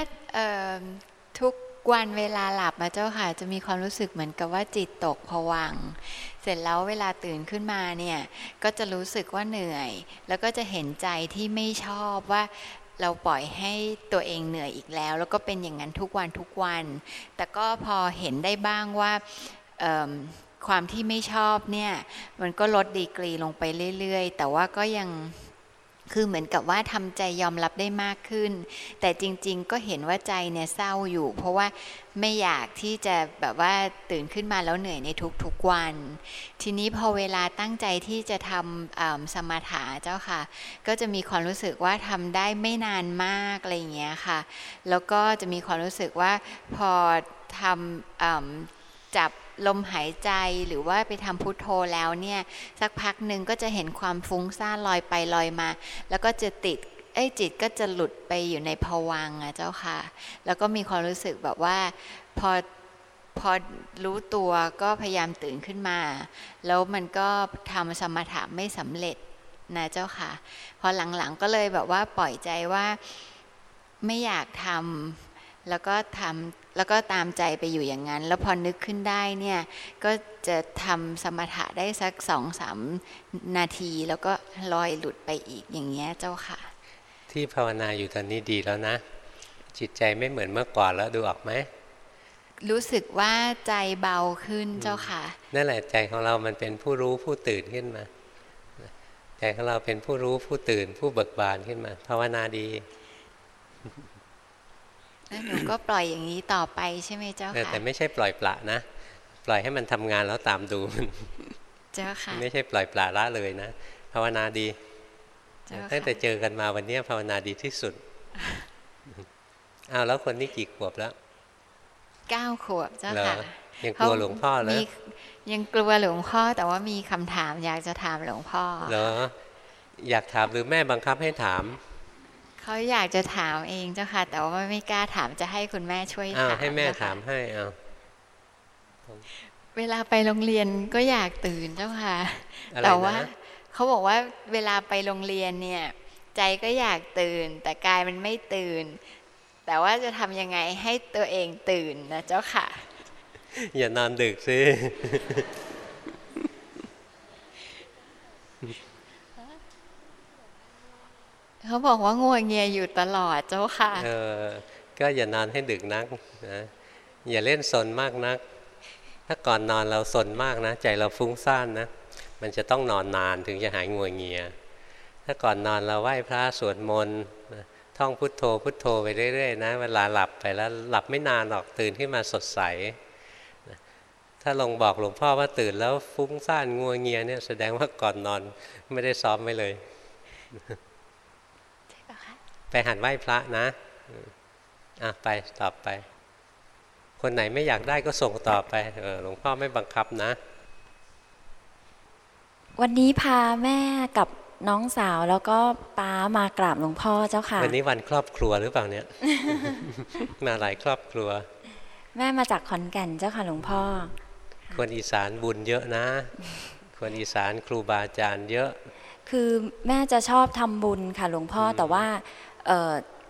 K: ทุกวันเวลาหลับมาเจ้าค่ะจะมีความรู้สึกเหมือนกับว่าจิตตกผวัง เสร็จแล้วเวลาตื่นขึ้นมาเนี่ยก็จะรู้สึกว่าเหนื่อย แล้วก็จะเห็นใจที่ไม่ชอบว่าเราปล่อยให้ตัวเองเหนื่อยอีกแล้ว แล้วก็เป็นอย่างนั้นทุกวันทุกวัน แต่ก็พอเห็นได้บ้างว่าความที่ไม่ชอบเนี่ยมันก็ลดดีกรีลงไปเรื่อย ๆ แต่ว่าก็ยัง คือเหมือนกับว่าทำใจยอมรับได้มากขึ้น แต่จริงๆก็เห็นว่าใจเนี่ยเศร้าอยู่ เพราะว่าไม่อยากที่จะแบบว่าตื่นขึ้นมาแล้วเหนื่อยในทุกๆวัน ทีนี้พอเวลาตั้งใจที่จะทำสมถะเจ้าค่ะ ก็จะมีความรู้สึกว่าทำได้ไม่นานมากอะไรอย่างเงี้ยค่ะ แล้วก็จะมีความรู้สึกว่าพอทำจับ ลมหายใจหรือว่าไปทำพุทโธแล้วเนี่ยสักพักหนึ่งก็จะเห็นความฟุ้งซ่านลอยไปลอยมา แล้วก็จะติดไอ้จิตก็จะหลุดไปอยู่ในภวังอะเจ้าค่ะ แล้วก็มีความรู้สึกแบบว่าพอพอรู้ตัวก็พยายามตื่นขึ้นมา แล้วมันก็ทำสมถะไม่สำเร็จนะเจ้าค่ะ พอหลังๆก็เลยแบบว่าปล่อยใจว่าไม่อยากทำ แล้วก็ทำแล้วก็ตามใจไปอยู่อย่างนั้น แล้วพอนึกขึ้นได้เนี่ย ก็จะทำสมถะได้สักสองสามนาที แล้วก็ลอยหลุดไปอีกอย่างเงี้ยเจ้าค่ะ
A: ที่ภาวนาอยู่ตอนนี้ดีแล้วนะ จิตใจไม่เหมือนเมื่อก่อนแล้วดูออกไหม
K: รู้สึกว่าใจเบาขึ้นเจ้าค่ะ
A: นั่นแหละใจของเรามันเป็นผู้รู้ผู้ตื่นขึ้นมา ใจของเราเป็นผู้รู้ผู้ตื่นผู้เบิกบานขึ้นมา ภาวนาดี
K: แล้วหนูก็ปล่อยอย่างนี้ต่อไปใช่ไหมเจ้า
A: เออ
K: ค่ะ
A: แต่ไม่ใช่ปล่อยปละนะ ปล่อยให้มันทำงานแล้วตามดูมัน
K: เจ้าค่ะ
A: ไม่ใช่ปล่อยปละละเลยนะ ภาวนาดี
K: เจ้าค่ะ
A: ตั้งแต่เจอกันมาวันนี้ภาวนาดีที่สุดอ้าวแล้วคนนี้กี่ขวบแล้ว
K: เก้าขวบเจ้า
A: เหรอ
K: ค่ะ
A: ยังกลัวหลวงพ่อเลย
K: มียังกลัวหลวงพ่อแต่ว่ามีคำถามอยากจะถามหลวงพ่อ
A: เหรออยากถามหรือแม่บังคับให้ถาม
K: เขาอยากจะถามเองเจ้าค่ะ แต่ว่าไม่กล้าถามจะให้คุณแม่ช่วย
A: อ้าว
K: ถาม
A: ให้แม่
K: เจ้ค่ะ
A: ถามให้เอา
K: เวลาไปโรงเรียนก็อยากตื่นเจ้าค่ะ
A: อะไร
K: แต่ว่า
A: นะ
K: เขาบอกว่าเวลาไปโรงเรียนเนี่ย ใจก็อยากตื่น แต่กายมันไม่ตื่น แต่ว่าจะทำยังไงให้ตัวเองตื่นนะเจ้าค่ะ
A: อย่านอนดึกสิ
K: เขาบอกว่างัวเงียอยู่ตลอดเจ้าค่ะ
A: เออ ก็อย่านอนให้ดึกนักนะอย่าเล่นสนมากนัก ถ้าก่อนนอนเราสนมากนะ ใจเราฟุ้งซ่านนะ มันจะต้องนอนนานถึงจะหายงัวเงีย ถ้าก่อนนอนเราไหว้พระสวดมนต์ท่องพุทโธพุทโธไปเรื่อยๆนะ เวลาหลับไปแล้วหลับไม่นานหรอกตื่นขึ้นมาสดใส ถ้าลงบอกหลวงพ่อว่าตื่นแล้วฟุ้งซ่านงัวเงียเนี่ยแสดงว่าก่อนนอนไม่ได้ซ้อมไว้เลย ไปหัดไหว้พระนะอืมอะไปตอบไป คนไหนไม่อยากได้ก็ส่งต่อไปเออหลวงพ่อไม่บังคับนะ
L: วันนี้พาแม่กับน้องสาวแล้วก็ป้ามากราบหลวงพ่อเจ้าค่ะ
A: วันนี้วันครอบครัวหรือเปล่าเนี่ย มาหลายครอบครัว
L: แม่มาจากขอนแก่นเจ้าค่ะหลวงพ่อ
A: คนอีสานบุญเยอะนะ คนอีสานครูบาอาจารย์เยอะ
L: คือแม่จะชอบทำบุญค่ะหลวงพ่ออแต่ว่าเอ่อ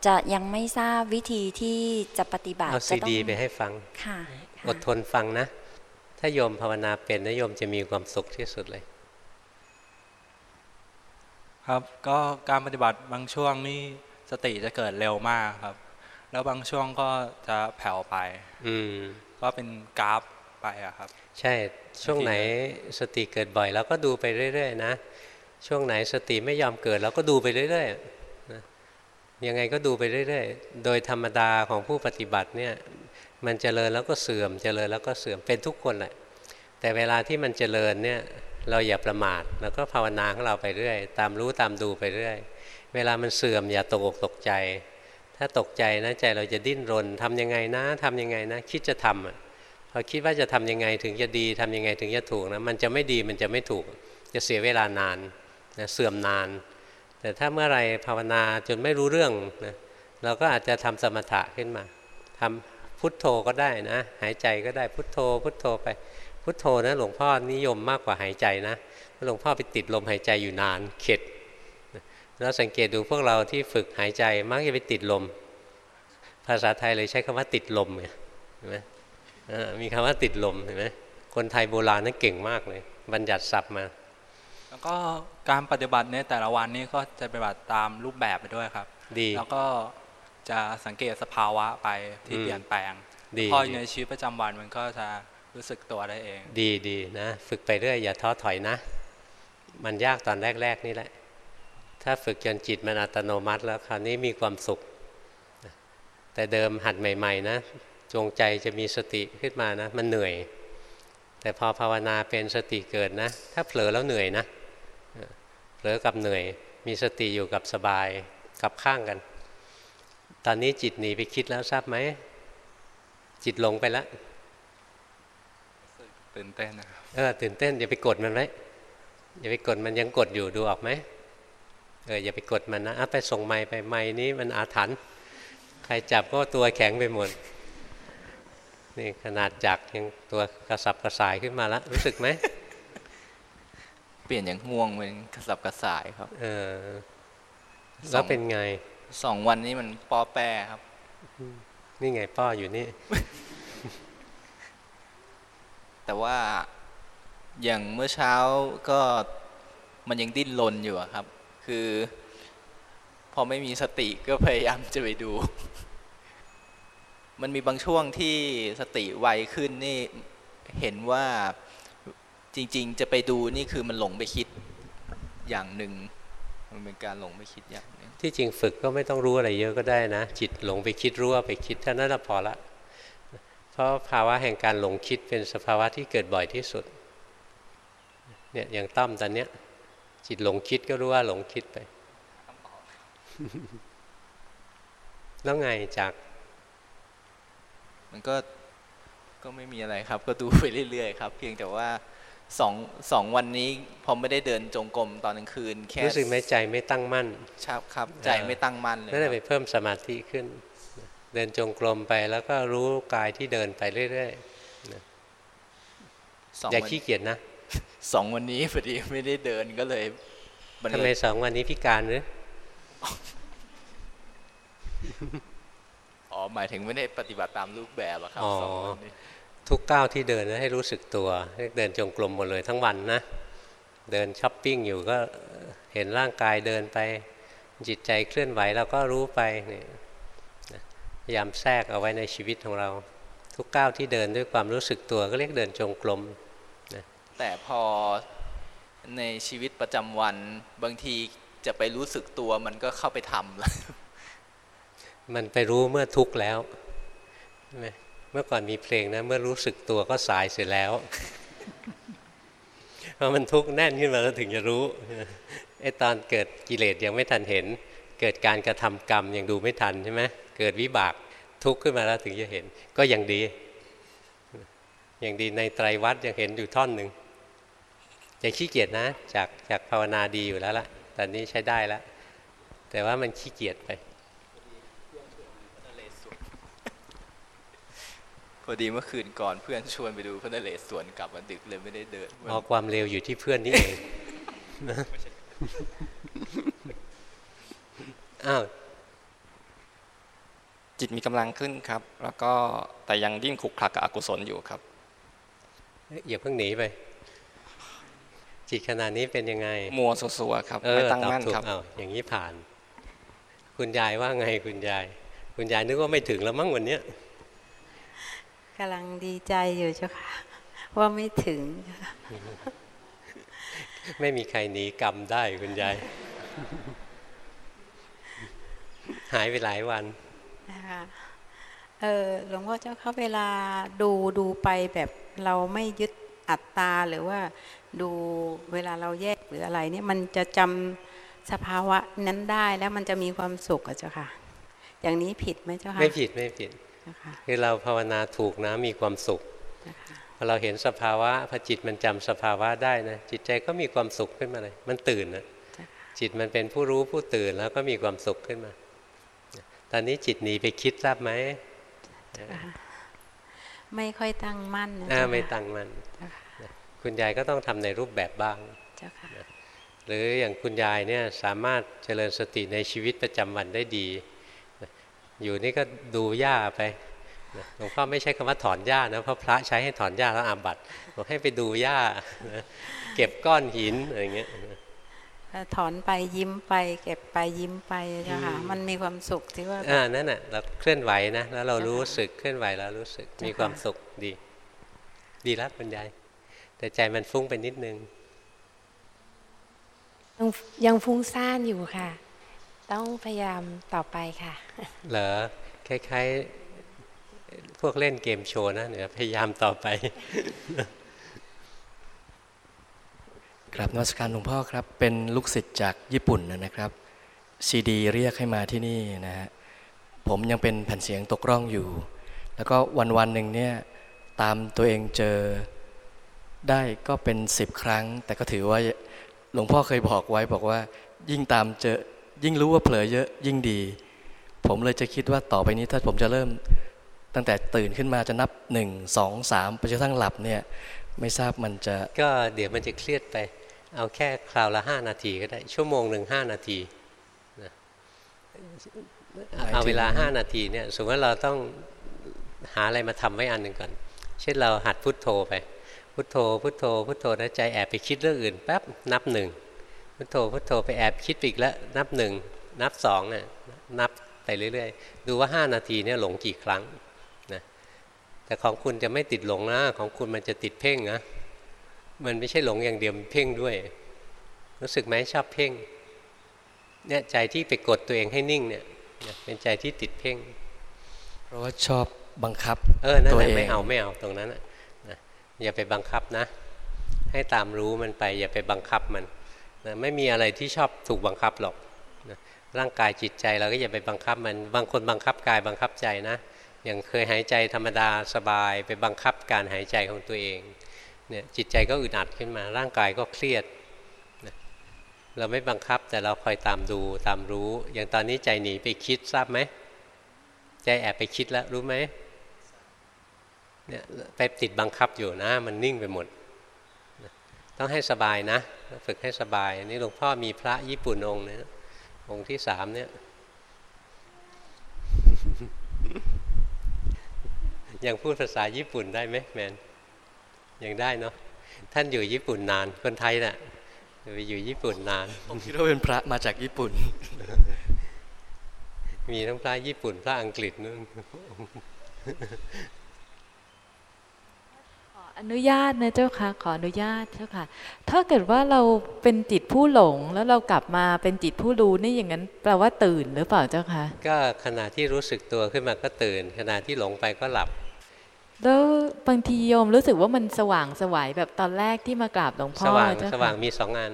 L: จะยังไม่ทราบวิธีที่จะปฏิบัติ
A: เอา
L: จะ
A: ซี
L: ต้อ
A: ดี
L: ง
A: ไปให้ฟัง
L: ค่ะ
A: อดทนฟังนะ ถ้าโยมภาวนาเป็นนะโยมจะมีความสุขที่สุดเลย
M: ครับก็การปฏิบัติบางช่วงนี่สติจะเกิดเร็วมากครับ แล้วบางช่วงก็จะแผ่วไป
A: อืม
M: ก็เป็นกราฟไปอะครับ
A: ใช่ช่วงไหนสติเกิดบ่อยเราก็ดูไปเรื่อย ๆ นะ ช่วงไหนสติไม่ยอมเกิดเราก็ดูไปเรื่อยๆนะ ยังไงก็ดูไปเรื่อยๆ โดยธรรมดาของผู้ปฏิบัติเนี่ยมันเจริญแล้วก็เสื่อม เจริญแล้วก็เสื่อมเป็นทุกคนแหละแต่เวลาที่มันเจริญเนี่ยเราอย่าประมาทแล้วก็ภาวนาของเราไปเรื่อย ตามรู้ตามดูไปเรื่อย เวลามันเสื่อมอย่าตกอกตกใจ ถ้าตกใจนะใจเราจะดิ้นรนทำยังไงนะทำยังไงนะ คิดจะทำอะพอคิดว่าจะทำยังไงถึงจะดีทำยังไงถึงจะถูกนะมันจะไม่ดีมันจะไม่ถูก จะเสียเวลานานนะเสื่อมนาน แต่ถ้าเมื่อไรภาวนาจนไม่รู้เรื่องนะเราก็อาจจะทำสมถะขึ้นมาทำพุทโธก็ได้นะ หายใจก็ได้พุทโธ พุทโธไปพุทโธนะหลวงพ่อนิยมมากกว่าหายใจนะหลวงพ่อไปติดลมหายใจอยู่นานเข็ดแล้วสังเกตดูพวกเราที่ฝึกหายใจมักจะไปติดลม ภาษาไทยเลยใช้คำว่าติดลมไงเห็นไหมมีคำว่าติดลมเห็นไหมคนไทยโบราณนั่นเก่งมากเลย บัญญัติศัพท์มา
M: แล้วก็ การปฏิบัติในแต่ละวันนี่ก็จะปฏิบัติตามรูปแบบไปด้วยครับ
A: ดี
M: แล้วก็จะสังเกตสภาวะไปที่
A: อืม
M: เปลี่ยนแปลง
A: ดี
M: พอ
A: ดี
M: ในชีวิตประจำวันมันก็จะรู้สึกตัวได้เอง
A: ดีดีนะ ฝึกไปเรื่อยอย่าท้อถอยนะ มันยากตอนแรก ๆ นี่แหละ ถ้าฝึกจนจิตมันอัตโนมัติแล้วคราวนี้มีความสุข แต่เดิมหัดใหม่ ๆ นะ จงใจจะมีสติขึ้นมานะ มันเหนื่อย แต่พอภาวนาเป็นสติเกิดนะ ถ้าเผลอแล้วเหนื่อยนะ เผลอกับเหนื่อย มีสติอยู่กับสบายกับข้างกัน ตอนนี้จิตหนีไปคิดแล้วทราบไหม จิตหลงไปแล้ว
M: ตื่นเต้นนะครับ
A: เออตื่นเต้นอย่าไปกดมันไว้อย่าไปกดมันยังกดอยู่ดูออกไหมเอออย่าไปกดมันนะอะไปส่งไม้ไปไม้นี้มันอาถรรพ์ใครจับก็ตัวแข็งไปหมดนี่ขนาดจักรยังตัวกระสับกระส่ายขึ้นมาแล้วรู้สึกไหม
N: เปลี่ยนอย่างง่วงเป็นกระสับกระส่ายครับ
A: เออ แล้วเป็นไง
N: สองวันนี้มันป้อแป้ครับ
A: นี่ไงป้ออยู่นี่
N: แต่ว่าอย่างเมื่อเช้าก็มันยังดิ้นรนอยู่อะครับ คือ พอไม่มีสติก็พยายามจะไปดู มันมีบางช่วงที่สติไวขึ้นนี่เห็นว่า จริง ๆ จะไปดูนี่คือมันหลงไปคิดอย่างหนึ่ง มันเป็นการหลงไปคิดอย่างหนึ่ง
A: ที่จริงฝึกก็ไม่ต้องรู้อะไรเยอะก็ได้นะ จิตหลงไปคิดรู้ว่าไปคิดเท่านั้นนะพอละ เพราะภาวะแห่งการหลงคิดเป็นสภาวะที่เกิดบ่อยที่สุดเนี่ยอย่างต้อมตอนเนี้ย จิตหลงคิดก็รู้ว่าหลงคิดไป แล้วไงจาก
N: มันก็ก็ไม่มีอะไรครับ ก็ดูไปเรื่อยๆครับ เพียงแต่ว่า สองสองวันนี้พอไม่ได้เดินจงกรมตอนกลางคืน แค่
A: รู้สึกไหมใจไม่ตั้งมั่น
N: ครับครับ ใจไม่ตั้งมั่นเลย
A: นั่นแหละ
N: ค
A: ไป
N: รับ
A: เพิ่มสมาธิขึ้น เดินจงกรมไปแล้วก็รู้กายที่เดินไปเรื่อยๆนะ
N: สอง
A: อย่า
N: วัน
A: ขี้เกียจนะ
N: สองวันนี้พอดีไม่ได้เดินก็เลยน
A: ทำไม
N: เลย
A: สองวันนี้พิการหรือ
N: อ๋อหมายถึงไม่ได้ปฏิบัติตามรูปแบบอะครับ
A: อ๋อ
N: สองวันนี้
A: ทุกก้าวที่เดินนะให้รู้สึกตัวให้เดินจงกรมหมดเลยทั้งวันนะ เดินช้อปปิ้งอยู่ก็เห็นร่างกายเดินไปจิตใจเคลื่อนไหวเราก็รู้ไปเนี่ยนะพยายามแทรกเอาไว้ในชีวิตของเรา ทุกก้าวที่เดินด้วยความรู้สึกตัวก็เรียกเดินจงกรมนะ
N: แต่พอในชีวิตประจำวันบางทีจะไปรู้สึกตัวมันก็เข้าไปทำแล้ว
A: มันไปรู้เมื่อทุกข์แล้วใช่ไหม เมื่อก่อนมีเพลงนะ เมื่อรู้สึกตัวก็สายเสียแล้วเพราะมันทุกข์แน่นขึ้นมาแล้วถึงจะรู้ไอ้ตอนเกิดกิเลสยังไม่ทันเห็น เกิดการกระทำกรรมยังดูไม่ทันใช่ไหมเกิดวิบากทุกข์ขึ้นมาแล้วถึงจะเห็น ก็ยังดี อย่างดีในไตรวัดยังเห็นอยู่ท่อนหนึ่งอย่าขี้เกียจนะ จากจากภาวนาดีอยู่แล้วล่ะตอนนี้ใช้ได้แล้วแต่ว่ามันขี้เกียจไป
N: อดีเมื่อคืนก่อนเพื่อนชวนไปดูพระนเรศวรกลับมาดึกเลยไม่ได้เดิน
A: อ๋อความเร็วอยู่ที่เพื่อนนี่เองนะอ้าว
O: จิตมีกำลังขึ้นครับ แล้วก็แต่ยังดิ้นขลุกขลักกับอกุศลอยู่ครับ
A: อย่าเพิ่งหนีไป จิตขนาดนี้เป็นยังไง
O: มัวสัวๆครับ
A: เออ
O: ไม่ตั้ง
A: ตอบ
O: มั่น
A: ถูก
O: ครับ
A: เอาอย่างนี้ผ่าน คุณยายว่าไงคุณยาย คุณยายนึกว่าไม่ถึงแล้วมั้งวันเนี้ย
P: กำลังดีใจอยู่เจ้าค่ะ ว่าไม่ถึง
A: ไม่มีใครหนีกรรมได้คุณยาย หายไปหลายวัน
P: นะคะเออหลวงพ่อเจ้าค่ะเวลาดูดูไปแบบเราไม่ยึดอัตตาหรือว่าดูเวลาเราแยกหรืออะไรเนี่ยมันจะจำสภาวะนั้นได้แล้วมันจะมีความสุขอะเจ้าค่ะ อย่างนี้ผิดไหมเจ้าค่ะ
A: ไม่ผิดไม่ผิด
P: เจ้า ค่ะ
A: คือเราภาวนาถูกนะมีความสุขพอเราเห็นสภาวะพอจิตมันจำสภาวะได้นะจิตใจก็มีความสุขขึ้นมาเลย มันตื่นนะจิตมันเป็นผู้รู้ผู้ตื่นแล้วก็มีความสุขขึ้นมา ตอนนี้จิตหนีไปคิดทราบไหม
P: ไม่ค่อยตั้งมั่นนะ
A: อ่า
P: เจ้าค่ะ
A: ไม่ตั้งมันคุณยายก็ต้องทำในรูปแบบบ้าง
P: เจ้าค่ะ
A: หรืออย่างคุณยายเนี่ยสามารถเจริญสติในชีวิตประจำวันได้ดี อยู่นี่ก็ดูหญ้าไปหลวงพ่อไม่ใช้คำว่าถอนหญ้านะเพราะพระใช้ให้ถอนหญ้าแล้วอาบัติบอกให้ไปดูหญ้าเก็บก้อนหินอะไรเงี้ย
P: ถอนไปยิ้มไป เก็บไปยิ้มไปเจ้าค่ะ
A: อืม
P: มันมีความสุขที่ว่า
A: อ่านั่นน่ะเราเคลื่อนไหวนะแล้วเรารู้สึกเคลื่อนไหวแล้วรู้สึกมีความสุขดี ดีแล้วคุณยายแต่ใจมันฟุ้งไปนิดนึง
Q: ยังยังฟุ้งซ่านอยู่ค่ะ ต้องพยายามต่อไปค่ะ
A: เหรอคล้ายๆ พวกเล่นเกมโชว์นะเดี๋ยวพยายามต่อไป
R: กราบนมัสการหลวงพ่อครับ เป็นลูกศิษย์จากญี่ปุ่นนะครับซีดีเรียกให้มาที่นี่นะฮะผมยังเป็นแผ่นเสียงตกร่องอยู่ แล้วก็วันวันๆหนึ่งเนี่ยตามตัวเองเจอได้ก็เป็นสิบครั้ง แต่ก็ถือว่าหลวงพ่อเคยบอกไว้บอกว่ายิ่งตามเจอ ยิ่งรู้ว่าเผลอเยอะยิ่งดี ผมเลยจะคิดว่าต่อไปนี้ถ้าผมจะเริ่ม ตั้งแต่ตื่นขึ้นมาจะนับหนึ่งสองสามไปจนกระทั่งหลับเนี่ย ไม่ทราบมันจะ
A: ก็เดี๋ยวมันจะเครียดไป เอาแค่คราวละห้านาทีก็ได้ ชั่วโมงหนึ่งห้านาทีนะเอาเวลาห้านาทีเนี่ยสมมติว่าเราต้องหาอะไรมาทำไว้อันหนึ่งก่อน เช่นเราหัดพุทโธไป พุทโธ พุทโธ พุทโธนะใจแอบไปคิดเรื่องอื่นแป๊บนับหนึ่ง พุทโธพุทโธไปแอบคิดไปอีกแล้วนับหนึ่งนับสองเนี่ยนับไปเรื่อยๆ ดูว่าห้านาทีเนี่ยหลงกี่ครั้งนะแต่ของคุณจะไม่ติดหลงนะของคุณมันจะติดเพ่งนะมันไม่ใช่หลงอย่างเดียวมันเพ่งด้วย รู้สึกไหมชอบเพ่งเนี่ยใจที่ไปกดตัวเองให้นิ่งเนี่ยเนี่ยเป็นใจที่ติดเพ่ง
R: เพราะว่าชอบบังคับ
A: เออนั่น
R: ตัว
A: แหละ
R: เอง
A: ไม่เอาไม่เอาตรงนั้นนะนะอย่าไปบังคับนะ ให้ตามรู้มันไป อย่าไปบังคับมัน นะไม่มีอะไรที่ชอบถูกบังคับหรอกนะร่างกายจิตใจเราก็อย่าไปบังคับมันบางคนบังคับกายบังคับใจนะอย่างเคยหายใจธรรมดาสบายไปบังคับการหายใจของตัวเองเนี่ยจิตใจก็อึดอัดขึ้นมา ร่างกายก็เครียดนะเราไม่บังคับแต่เราคอยตามดูตามรู้ อย่างตอนนี้ใจหนีไปคิดทราบไหมใจแอบไปคิดแล้วรู้ไหมเนี่ยไปติดบังคับอยู่นะ มันนิ่งไปหมด ต้องให้สบายนะ ฝึกให้สบาย นี่หลวงพ่อมีพระญี่ปุ่นองค์นึงองค์ที่สามเนี่ย ยังพูดภาษาญี่ปุ่นได้ไหมแมนยังได้เนาะท่านอยู่ญี่ปุ่นนาน คนไทยนะ่ะไปอยู่ญี่ปุ่นนาน
R: ผมคิดว่าเป็นพระมาจากญี่ปุ่น
A: มีทั้งพระญี่ปุ่นพระอังกฤษนู่น
J: อนุญาตนะเจ้าค่ะขออนุญาตเจ้าค่ะ ถ้าเกิดว่าเราเป็นจิตผู้หลงแล้วเรากลับมาเป็นจิตผู้รู้นี่อย่างนั้นแปลว่าตื่นหรือเปล่าเจ้าค่ะ
A: ก็ขณะที่รู้สึกตัวขึ้นมาก็ตื่น ขณะที่หลงไปก็หลับ
J: แล้วบางทีโยมรู้สึกว่ามันสว่างสวายแบบตอนแรกที่มากราบหลวงพ่อ
A: สว่างสว่างมีสองอัน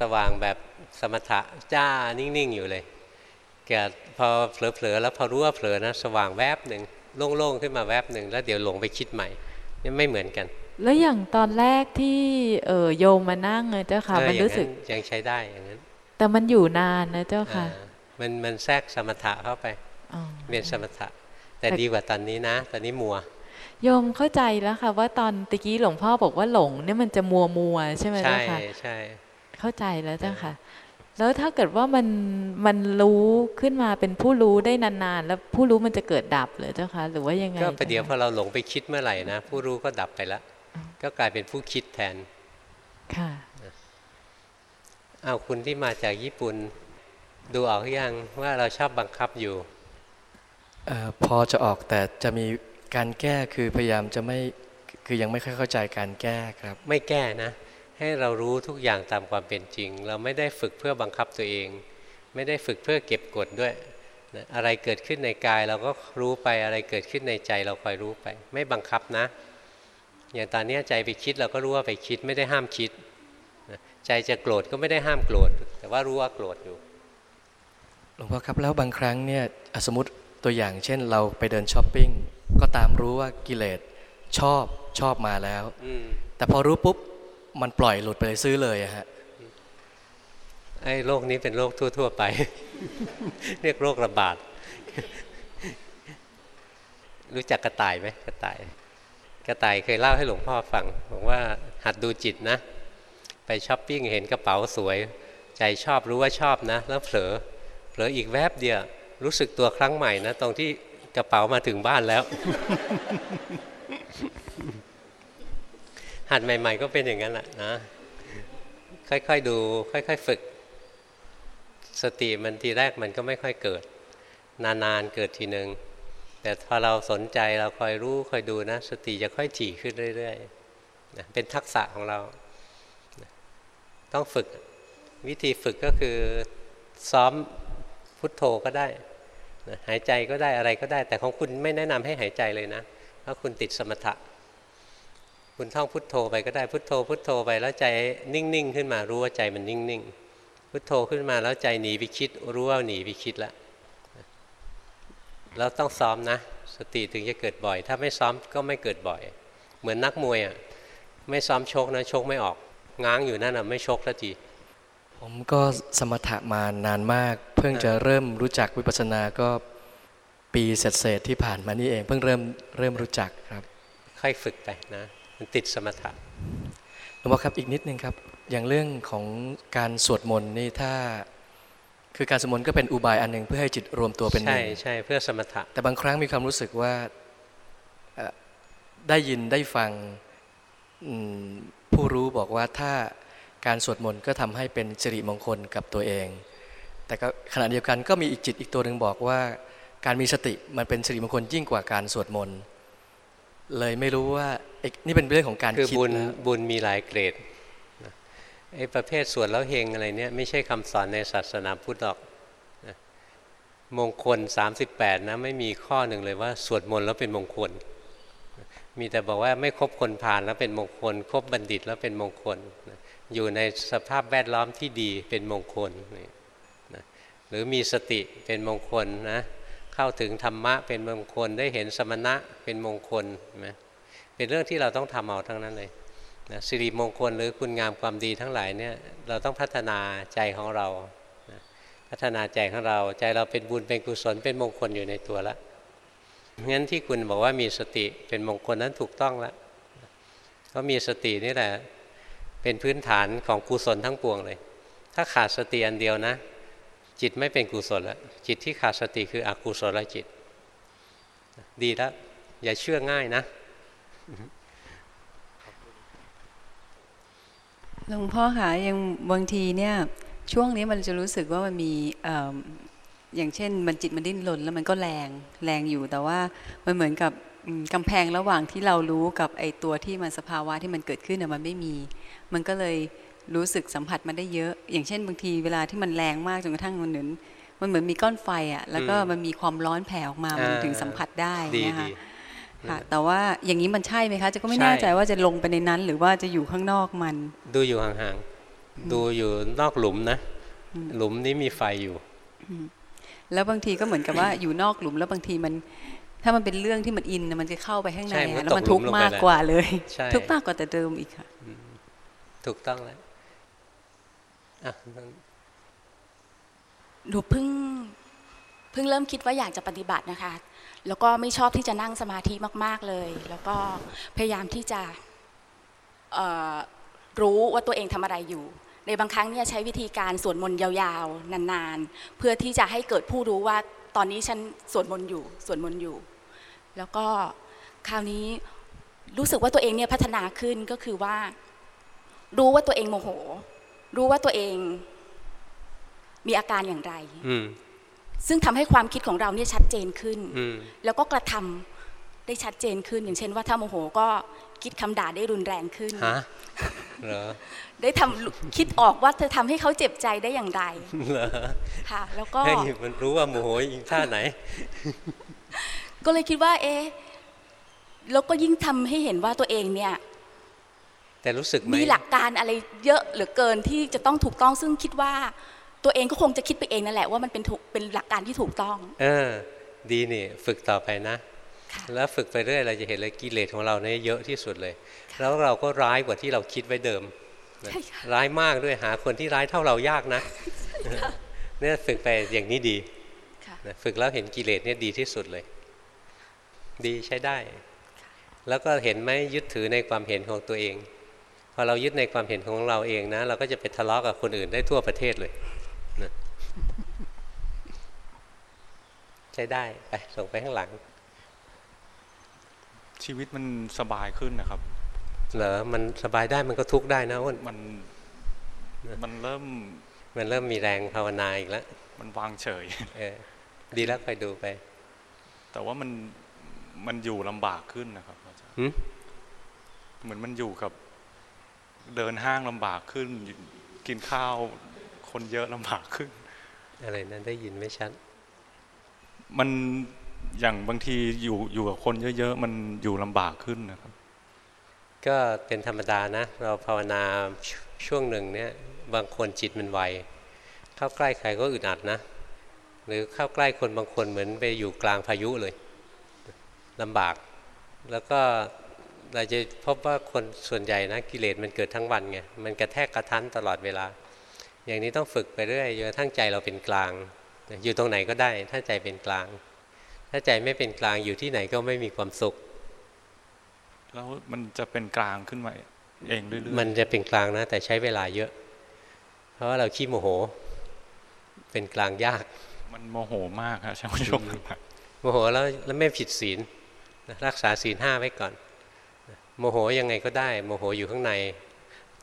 A: สว่างแบบสมถะจ้านิ่งๆอยู่เลยเกิดพอเผลอๆแล้วพอรู้ว่าเผลอนะสว่างแวบหนึ่งโล่งๆขึ้นมาแวบหนึ่งแล้วเดี๋ยวหลงไปคิดใหม่ นี่ไม่เหมือนกัน
J: แล้วอย่างตอนแรกที่เออโยมมานั่งเจ้าค่ะ มันรู้สึก
A: ยังใช้ได้อย่างนั้น
J: แต่มันอยู่นานนะเจ้าค่ะ
A: มันมันแทรกสมถะเข้าไปเรียนสมถะ แต่ดีกว่าตอนนี้นะ ตอนนี้มัว
J: โยมเข้าใจแล้วค่ะ ว่าตอนตะกี้หลวงพ่อบอกว่าหลงเนี่ยมันจะมัวมัวใช่ไหมเจ้าค่ะ
A: ใช่ใช่
J: เข้าใจแล้วเจ้าค่ะ แล้วถ้าเกิดว่ามันมันรู้ขึ้นมาเป็นผู้รู้ได้นานๆ แล้วผู้รู้มันจะเกิดดับเลยเจ้าค่ะหรือว่ายังไง
A: ก็ประเดี๋ยวพอเราหลงไปคิดเมื่อไหร่นะผู้รู้ก็ดับไปแล้วก็กลายเป็นผู้คิดแทน
J: ค่ะ
A: เอาคุณที่มาจากญี่ปุ่นดูออกยังว่าเราชอบบังคับอยู่
R: อพอจะออกแต่จะมีการแก้คือพยายามจะไม่คือยังไม่ค่อยเข้าใจการแก้ครับ
A: ไม่แก้นะ ให้เรารู้ทุกอย่างตามความเป็นจริง เราไม่ได้ฝึกเพื่อบังคับตัวเอง ไม่ได้ฝึกเพื่อเก็บกดด้วยอะไรเกิดขึ้นในกายเราก็รู้ไปอะไรเกิดขึ้นในใจเราคอยรู้ไป ไม่บังคับนะ อย่างตอนนี้ใจไปคิดเราก็รู้ว่าไปคิดไม่ได้ห้ามคิดใจจะโกรธก็ไม่ได้ห้ามโกรธ แต่ว่ารู้ว่าโกรธอยู่
R: หลวงพ่อครับแล้วบางครั้งเนี่ยสมมติตัวอย่างเช่นเราไปเดินช้อปปิ้งก็ตามรู้ว่ากิเลสชอบชอบมาแล้วแต่พอรู้ปุ๊บ มันปล่อยหลุดไปเลยซื้อเลยอะฮะ
A: ไอ้โรคนี้เป็นโรคทั่ว ๆ ไป เรียกโรคระบาด รู้จักกระต่ายไหมกระต่าย กระต่ายเคยเล่าให้หลวงพ่อฟังบอกว่าหัดดูจิตนะ ไปช้อปปิ้งเห็นกระเป๋าสวย ใจชอบรู้ว่าชอบนะ แล้วเผลอเผลออีกแวบเดียว รู้สึกตัวครั้งใหม่นะ ตรงที่กระเป๋ามาถึงบ้านแล้ว หัดใหม่ ๆ ก็เป็นอย่างนั้นแหละนะ ค่อยๆดู ค่อย ๆ ฝึก สติมันทีแรกมันก็ไม่ค่อยเกิด นานๆเกิดทีหนึ่งแต่พอเราสนใจเราคอยรู้คอยดูนะ สติจะค่อยถี่ขึ้นเรื่อยๆนะเป็นทักษะของเรา ต้องฝึกวิธีฝึกก็คือซ้อมพุทโธก็ได้หายใจก็ได้อะไรก็ได้ แต่ของคุณไม่แนะนำให้หายใจเลยนะเพราะคุณติดสมถะ คุณท่องพุทโธไปก็ได้พุทโธ พุทโธไปแล้วใจนิ่งๆขึ้นมารู้ว่าใจมันนิ่งๆพุทโธขึ้นมาแล้วใจหนีไปคิด รู้ว่าหนีไปคิดแล้วแล้วต้องซ้อมนะ สติถึงจะเกิดบ่อย ถ้าไม่ซ้อมก็ไม่เกิดบ่อย เหมือนนักมวยอะไม่ซ้อมชกนะชกไม่ออก ง้างอยู่นั่นอะไม่ชกสักที
R: ผมก็สมถะมานานมาก เพิ่งจะเริ่มรู้จักวิปัสสนาก็ปีเศษที่ผ่านมานี่เอง เพิ่งเริ่มเริ่มรู้จักครับ
A: ค่อยฝึกไปนะ มันติดสมถะ
R: หลวงพ่อครับอีกนิดนึงครับ อย่างเรื่องของการสวดมนต์นี่ถ้า คือการสวดมนต์ก็เป็นอุบายอันหนึ่งเพื่อให้จิตรวมตัวเป็นหนึ่
A: งใช่ใช่เพื่อสมถะ
R: แต่บางครั้งมีความรู้สึกว่าได้ยินได้ฟังผู้รู้บอกว่าถ้าการสวดมนต์ก็ทำให้เป็นสิริมงคลกับตัวเอง แต่ก็ขณะเดียวกันก็มีอีกจิตอีกตัวหนึ่งบอกว่าการมีสติมันเป็นสิริมงคลยิ่งกว่าการสวดมนต์เลยไม่รู้ว่า นี่เป็นเรื่องของการ
A: คือบุญบุญมีหลายเกรดไอ้ประเภทสวดแล้วเฮงอะไรเนี่ยไม่ใช่คำสอนในศาสนาพุทธหรอกมงคล 38นะไม่มีข้อหนึ่งเลยว่า สวดมนต์แล้วเป็นมงคล มีแต่บอกว่าไม่ครบคนผ่านแล้วเป็นมงคลครบบัณฑิตแล้วเป็นมงคล อยู่ในสภาพแวดล้อมที่ดีเป็นมงคลนะหรือมีสติเป็นมงคลนะเข้าถึงธรรมะเป็นมงคลได้เห็นสมณะเป็นมงคลนะ เป็นเรื่องที่เราต้องทำเอาทั้งนั้นเลยนะสิริมงคลหรือคุณงามความดีทั้งหลายเนี่ยเราต้องพัฒนาใจของเรานะพัฒนาใจของเราใจเราเป็นบุญเป็นกุศลเป็นมงคลอยู่ในตัวแล้วงั้นที่คุณบอกว่ามีสติเป็นมงคลนั้นถูกต้องแล้วเพราะมีสตินี่แหละเป็นพื้นฐานของกุศลทั้งปวงเลย ถ้าขาดสติอันเดียวนะ จิตไม่เป็นกุศลแล้วจิตที่ขาดสติคืออกุศลจิต ดีแล้วอย่าเชื่อง่ายนะ
S: หลวงพ่อคะยังบางทีเนี่ย ช่วงนี้มันจะรู้สึกว่ามันมีอย่างเช่น มันจิตมันดิ้นรนแล้วมันก็แรงแรงอยู่แต่ว่ามันเหมือนกับกำแพงระหว่างที่เรารู้กับไอตัวที่มันสภาวะที่มันเกิดขึ้นเนี่ยมันไม่มี มันก็เลยรู้สึกสัมผัสมันได้เยอะ อย่างเช่น บางทีเวลาที่มันแรงมากจนกระทั่งมันเหมือนมันเหมือนมีก้อนไฟอะแล้วก็มันมีความร้อนแผ่ออกมามันถึงสัมผัสได้นะคะ ค่ะ แต่ว่าอย่างนี้มันใช่ไหมคะจะก็ไม่แน่ใจว่าจะลงไปในนั้น หรือว่าจะอยู่ข้างนอกมัน
A: ดูอยู่ห่างๆดูอยู่นอกหลุมนะ หลุมนี้มีไฟอยู่
S: แล้วบางทีก็เหมือนกับว่าอยู่นอกหลุมแล้วบางทีมัน ถ้ามันเป็นเรื่องที่มันอินมันจะเข้าไปข้างในแล้วมันทุกข์มากกว่าเลย ทุกข์มากกว่าแต่เดิมอีกค่ะ
A: ถูกต้องแล้ว
T: หนูเพิ่งเพิ่งเริ่มคิดว่าอยากจะปฏิบัตินะคะ แล้วก็ไม่ชอบที่จะนั่งสมาธิมาก ๆเลย แล้วก็พยายามที่จะรู้ว่าตัวเองทำอะไรอยู่ ในบางครั้งเนี่ยใช้วิธีการสวดมนต์ยาวๆ นานๆ เพื่อที่จะให้เกิดผู้รู้ว่าตอนนี้ฉันสวดมนต์อยู่สวดมนต์อยู่ แล้วก็คราวนี้รู้สึกว่าตัวเองเนี่ยพัฒนาขึ้นก็คือว่า รู้ว่าตัวเองโมโห รู้ว่าตัวเองมีอาการอย่างไร ซึ่งทำให้ความคิดของเราเนี่ยชัดเจนขึ้น แล้วก็กระทำได้ชัดเจนขึ้น อย่างเช่นว่าถ้าโมโหก็คิดคำด่าได้รุนแรงขึ้น
A: ฮะเหรอ
T: ได้ทำคิดออกว่าจะทำให้เขาเจ็บใจได้อย่างไรเหรอค่ะ แล้วก็
A: มันรู้ว่าโมโหอีกท่าไหน
T: ก็เลยคิดว่า เอ๊ะแล้วก็ยิ่งทำให้เห็นว่าตัวเองเนี่ย
A: แต่รู้สึก
T: มีหลักการอะไรเยอะเหลือเกินที่จะต้องถูกต้องซึ่งคิดว่า ตัวเองก็คงจะคิดไปเองนั่นแหละว่ามันเป็นถูกเป็นหลักการที่ถูกต้อง
A: เออ ดีนี่ฝึกต่อไปนะ แล้วฝึกไปเรื่อยเราจะเห็นเลยกิเลสของเราเนี่ยเยอะที่สุดเลย แล้วเราก็ร้ายกว่าที่เราคิดไว้เดิม ร้ายมากด้วยหาคนที่ร้ายเท่าเรายากนะเนี่ยฝึกไปอย่างนี้ดีฝึกแล้วเห็นกิเลสเนี่ยดีที่สุดเลย ดีใช้ได้ แล้วก็เห็นไหมยึดถือในความเห็นของตัวเอง พอเรายึดในความเห็นของเราเองนะ เราก็จะไปทะเลาะกับคนอื่นได้ทั่วประเทศเลยนะใช้ได้ไปส่งไปข้างหลัง
U: ชีวิตมันสบายขึ้นนะครับ
A: เหรอมันสบายได้มันก็ทุกข์ได้นะอ้น
U: มัน มันเริ่ม
A: มันเริ่มมีแรงภาวนาอีกแล้ว
U: มันวางเฉย
A: เออดีแล้วคอยดูไป
U: แต่ว่ามันมันอยู่ลำบากขึ้นนะครับอาจารย์เหมือนมันอยู่กับ เดินห้างลำบากขึ้น กินข้าวคนเยอะลำบากขึ้น
A: อะไรนั้นได้ยินไม่ชัด
U: มันอย่างบางทีอยู่อยู่กับคนเยอะ ๆ มันอยู่ลำบากขึ้นนะครับ
A: ก็เป็นธรรมดานะ เราภาวนาช่วงหนึ่งเนี่ยบางคนจิตมันไวเข้าใกล้ใครก็อึดอัดนะ หรือเข้าใกล้คนบางคนเหมือนไปอยู่กลางพายุเลยลำบาก แล้วก็เราจะพบว่าคนส่วนใหญ่นะกิเลสมันเกิดทั้งวันไงมันกระแทกกระทันตลอดเวลา อย่างนี้ต้องฝึกไปเรื่อยจนกระทั่งใจเราเป็นกลาง อยู่ตรงไหนก็ได้ ถ้าใจเป็นกลาง ถ้าใจไม่เป็นกลางอยู่ที่ไหนก็ไม่มีความสุข
U: แล้วมันจะเป็นกลางขึ้นมาเองเรื่อยๆ
A: มันจะเป็นกลางนะ แต่ใช้เวลาเยอะ เพราะว่าเราขี้โมโห เป็นกลางยาก
U: มันโมโหมากครับช่างชม
A: โมโหแล้วแล้วไม่ผิดศีลรักษาศีลห้าไว้ก่อน โมโหยังไงก็ได้ โมโหอยู่ข้างใน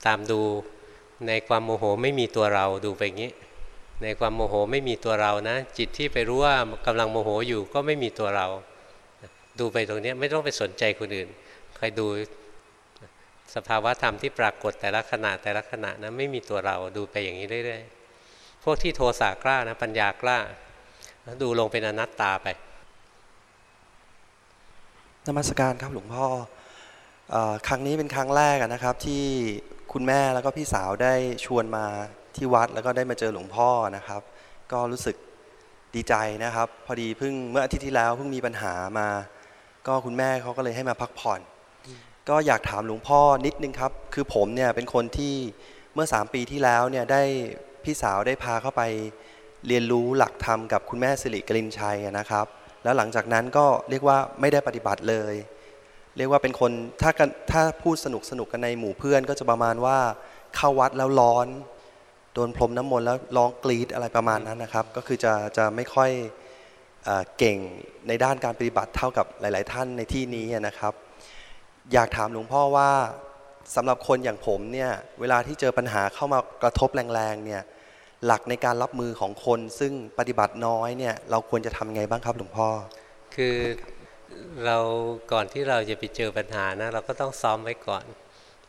A: ตามดูในความโมโหไม่มีตัวเราดูไปงี้ ในความโมโหไม่มีตัวเรานะ จิตที่ไปรู้ว่ากำลังโมโหอยู่ก็ไม่มีตัวเรา ดูไปตรงนี้ไม่ต้องไปสนใจคนอื่นใครดูสภาวะธรรมที่ปรากฏแต่ละขณะแต่ละขณะนะไม่มีตัวเราดูไปอย่างนี้เรื่อยๆพวกที่โทสะกล้านะปัญญากล้า ดูลงเป็นอนัตตาไป
V: นมัสการครับหลวงพ่ออครั้งนี้เป็นครั้งแรกนะครับ ที่คุณแม่แล้วก็พี่สาวได้ชวนมา ที่วัดแล้วก็ได้มาเจอหลวงพ่อนะครับ ก็รู้สึกดีใจนะครับ พอดีเพิ่งเมื่ออาทิตย์ที่แล้วเพิ่งมีปัญหามา ก็คุณแม่เขาก็เลยให้มาพักผ่อน ก็อยากถามหลวงพ่อนิดนึงครับ คือผมเนี่ยเป็นคนที่เมื่อ 3 ปีที่แล้วเนี่ยได้พี่สาวได้พาเข้าไปเรียนรู้หลักธรรมกับคุณแม่สิริกลินชัยนะครับ แล้วหลังจากนั้นก็เรียกว่าไม่ได้ปฏิบัติเลย เรียกว่าเป็นคนถ้ากันถ้าพูดสนุกสนุกกันในหมู่เพื่อนก็จะประมาณว่าเข้าวัดแล้วร้อน โดนพรมน้ำมนต์แล้วร้องกรีดอะไรประมาณนั้นนะครับ ก็คือจะจะไม่ค่อยเอเก่งในด้านการปฏิบัติเท่ากับหลาย ๆ ท่านในที่นี้นะครับ อยากถามหลวงพ่อว่าสำหรับคนอย่างผมเนี่ยเวลาที่เจอปัญหาเข้ามากระทบแรงๆเนี่ยหลักในการรับมือของคนซึ่งปฏิบัติน้อยเนี่ยเราควรจะทำไงบ้างครับหลวงพ่อ
A: คือเราก่อนที่เราจะไปเจอปัญหานะเราก็ต้องซ้อมไว้ก่อน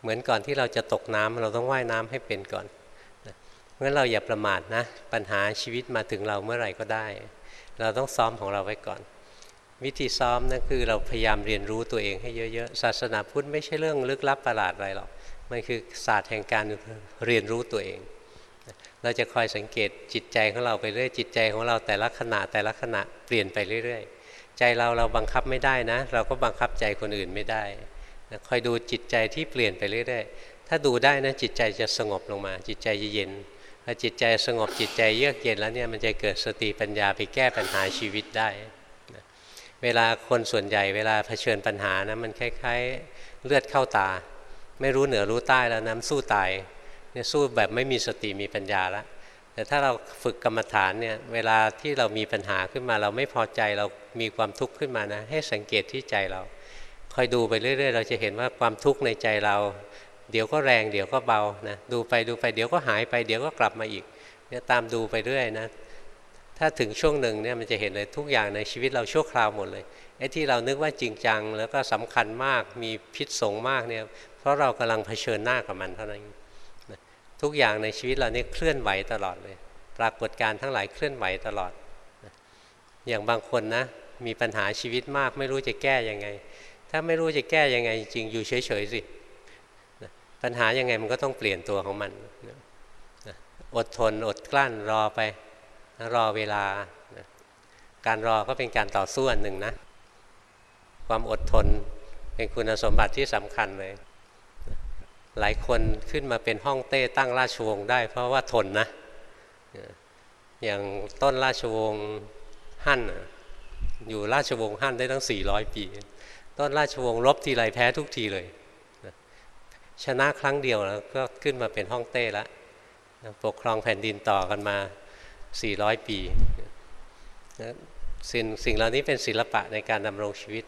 A: เหมือนก่อนที่เราจะตกน้ำเราต้องว่ายน้ำให้เป็นก่อน เพราะฉะนั้นเราอย่าประมาทนะ ปัญหาชีวิตมาถึงเราเมื่อไหร่ก็ได้ เราต้องซ้อมของเราไว้ก่อน วิธีซ้อมนั่นคือเราพยายามเรียนรู้ตัวเองให้เยอะๆศาสนาพุทธไม่ใช่เรื่องลึกลับประหลาดอะไรหรอกมันคือศาสตร์แห่งการเรียนรู้ตัวเอง เราจะคอยสังเกตจิตใจของเราไปเรื่อยจิตใจของเราแต่ละขณะแต่ละขณะเปลี่ยนไปเรื่อยๆ ใจเราเราบังคับไม่ได้นะ เราก็บังคับใจคนอื่นไม่ได้คอยดูจิตใจที่เปลี่ยนไปเรื่อยๆ ถ้าดูได้นะจิตใจจะสงบลงมา จิตใจจะเย็น พอจิตใจสงบจิตใจเยือกเย็นแล้วเนี่ยมันจะเกิดสติปัญญาไปแก้ปัญหาชีวิตได้เวลาคนส่วนใหญ่เวลาเผชิญปัญหานะมันคล้ายๆเลือดเข้าตา ไม่รู้เหนือรู้ใต้แล้วน้ำสู้ตายเนี่ยสู้แบบไม่มีสติมีปัญญาล้วแต่ถ้าเราฝึกกรรมฐานเนี่ยเวลาที่เรามีปัญหาขึ้นมา เราไม่พอใจเรามีความทุกข์ขึ้นมานะให้สังเกตที่ใจเราคอยดูไปเรื่อย ๆ เราจะเห็นว่าความทุกข์ในใจเรา เดี๋ยวก็แรงเดี๋ยวก็เบานะดูไปดูไปเดี๋ยวก็หายไปเดี๋ยวก็กลับมาอีกเนี่ยตามดูไปเรื่อยนะถ้าถึงช่วงหนึ่งเนี่ยมันจะเห็นเลยทุกอย่างในชีวิตเราชั่วคราวหมดเลยไอ้ที่เรานึกว่าจริงจัง แล้วก็สำคัญมากมีพิษสงมากเนี่ยเพราะเรากำลังเผชิญหน้ากับมันเท่านั้นทุกอย่างในชีวิตเราเนี่ยเคลื่อนไหวตลอดเลย ปรากฏการทั้งหลายเคลื่อนไหวตลอด อย่างบางคนนะมีปัญหาชีวิตมากไม่รู้จะแก้ยังไง ถ้าไม่รู้จะแก้ยังไงจริงอยู่เฉยๆสิ ปัญหายังไงมันก็ต้องเปลี่ยนตัวของมันอดทนอดกลั้นรอไปรอเวลา การรอก็เป็นการต่อสู้อันหนึ่งนะ ความอดทนเป็นคุณสมบัติที่สำคัญเลย หลายคนขึ้นมาเป็นห้องเต้ตั้งราชวงศ์ได้ เพราะว่าทนนะ อย่างต้นราชวงศ์ฮั่นอยู่ราชวงศ์ฮั่นได้ตั้ง 400 ปี ต้นราชวงศ์รบทีไรแพ้ทุกทีเลย ชนะครั้งเดียวแล้วก็ขึ้นมาเป็นห้องเต้ล้วปกครองแผ่นดินต่อกันมา 400 ปีสิ่งสิ่งเหล่านี้เป็นศิลปะในการดำรงชีวิต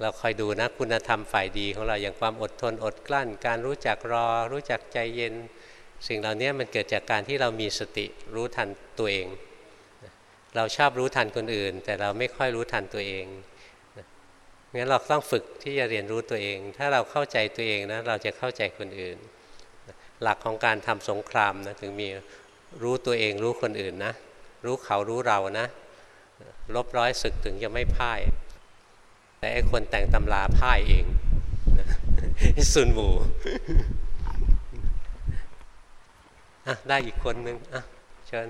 A: เราคอยดูนะคุณธรรมฝ่ายดีของเราอย่างความอดทนอดกลั้น การรู้จักรอ รู้จักใจเย็น สิ่งเหล่านี้มันเกิดจากการที่เรามีสติรู้ทันตัวเอง เราชอบรู้ทันคนอื่น แต่เราไม่ค่อยรู้ทันตัวเอง งั้นเราต้องฝึกที่จะเรียนรู้ตัวเอง ถ้าเราเข้าใจตัวเองนะเราจะเข้าใจคนอื่น หลักของการทำสงครามนะถึงมีรู้ตัวเองรู้คนอื่นนะ รู้เขารู้เรานะลบร้อยศึกถึงจะไม่พ่าย แต่ไอ้คนแต่งตำราพ่ายเองซุนหมูอะได้อีกคนนึงอะเชิญ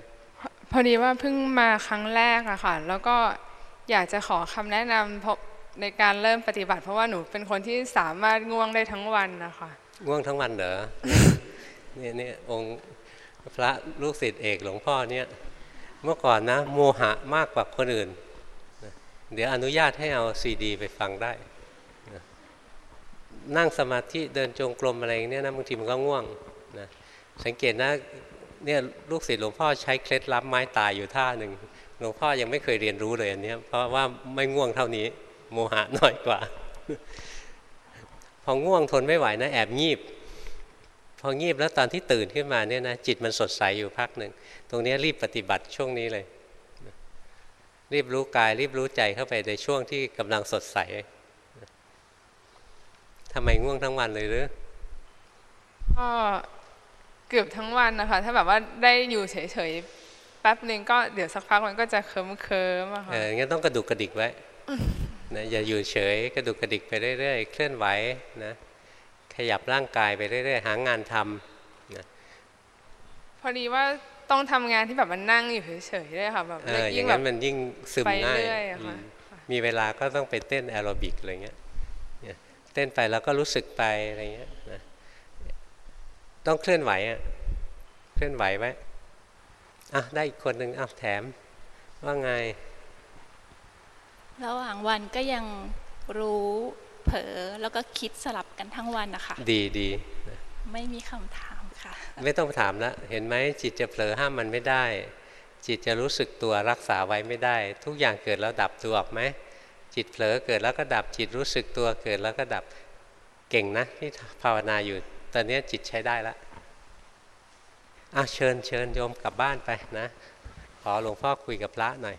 W: พอดีว่าเพิ่งมาครั้งแรกอะค่ะ แล้วก็อยากจะขอคำแนะนำเพราะ ในการเริ่มปฏิบัติ เพราะว่าหนูเป็นคนที่สามารถง่วงได้ทั้งวันนะคะ
A: ง่วงทั้งวันเหรอเนี่ยเนี่ยองค์พระลูกศิษย์เอกหลวงพ่อเนี่ยเมื่อก่อนนะโมหะมากกว่าคนอื่น เดี๋ยวอนุญาตให้เอาซีดี ไปฟังได้ นั่งสมาธิเดินจงกรมอะไรเนี่ยนะบางทีมันก็ง่วงนะสังเกตนะเนี่ยลูกศิษย์หลวงพ่อใช้เคล็ดลับไม้ตายอยู่ท่าหนึ่งหลวงพ่อยังไม่เคยเรียนรู้เลยอันนี้เพราะว่าไม่ง่วงเท่านี้ โมหะน้อยกว่า พอง่วงทนไม่ไหวนะแอบงีบ พองีบแล้วตอนที่ตื่นขึ้นมาเนี่ยนะจิตมันสดใสอยู่พักหนึ่ง ตรงนี้รีบปฏิบัติช่วงนี้เลย รีบรู้กาย รีบรู้ใจเข้าไปในช่วงที่กำลังสดใสทำไมง่วงทั้งวันเลยหรือ
W: ก็เกือบทั้งวันนะคะถ้าแบบว่าได้อยู่เฉยๆแป๊บหนึ่งก็เดี๋ยวสักพักมันก็จะเคิมเคิมอะค่ะ
A: เอองั้นต้องกระดุกกระดิกไว้ นะอย่าอยู่เฉยกระดุกกระดิกไปเรื่อยๆ เคลื่อนไหวนะขยับร่างกายไปเรื่อยๆ หางานทำนะ
W: พอดีว่าต้องทำงานที่แบบมันนั่งอยู่เฉยๆด้วยค่ะแบบ
A: ยิ่งแบบมันยิ่งซึมง่ายมีเวลาก็ต้องไปเต้นแอโรบิกอะไรเงี้ยเต้นไปแล้วก็รู้สึกไปอะไรเงี้ยนะต้องเคลื่อนไหวอะเคลื่อนไหวไว้อะได้อีกคนหนึ่งอะแถมว่าไง
X: ระหว่างวันก็ยังรู้เผลอแล้วก็คิดสลับกันทั้งวันนะคะ
A: ดีดี
X: ไม่มีคำถามค่ะ
A: ไม่ต้องถามแล้วเห็นไหมจิตจะเผลอห้ามมันไม่ได้ จิตจะรู้สึกตัวรักษาไว้ไม่ได้ ทุกอย่างเกิดแล้วดับตัวออกไหมจิตเผลอเกิดแล้วก็ดับจิตรู้สึกตัวเกิดแล้วก็ดับเก่งนะที่ภาวนาอยู่ ตอนนี้จิตใช้ได้แล้วอะเชิญเชิญโยมกลับบ้านไปนะ ขอหลวงพ่อคุยกับพระหน่อย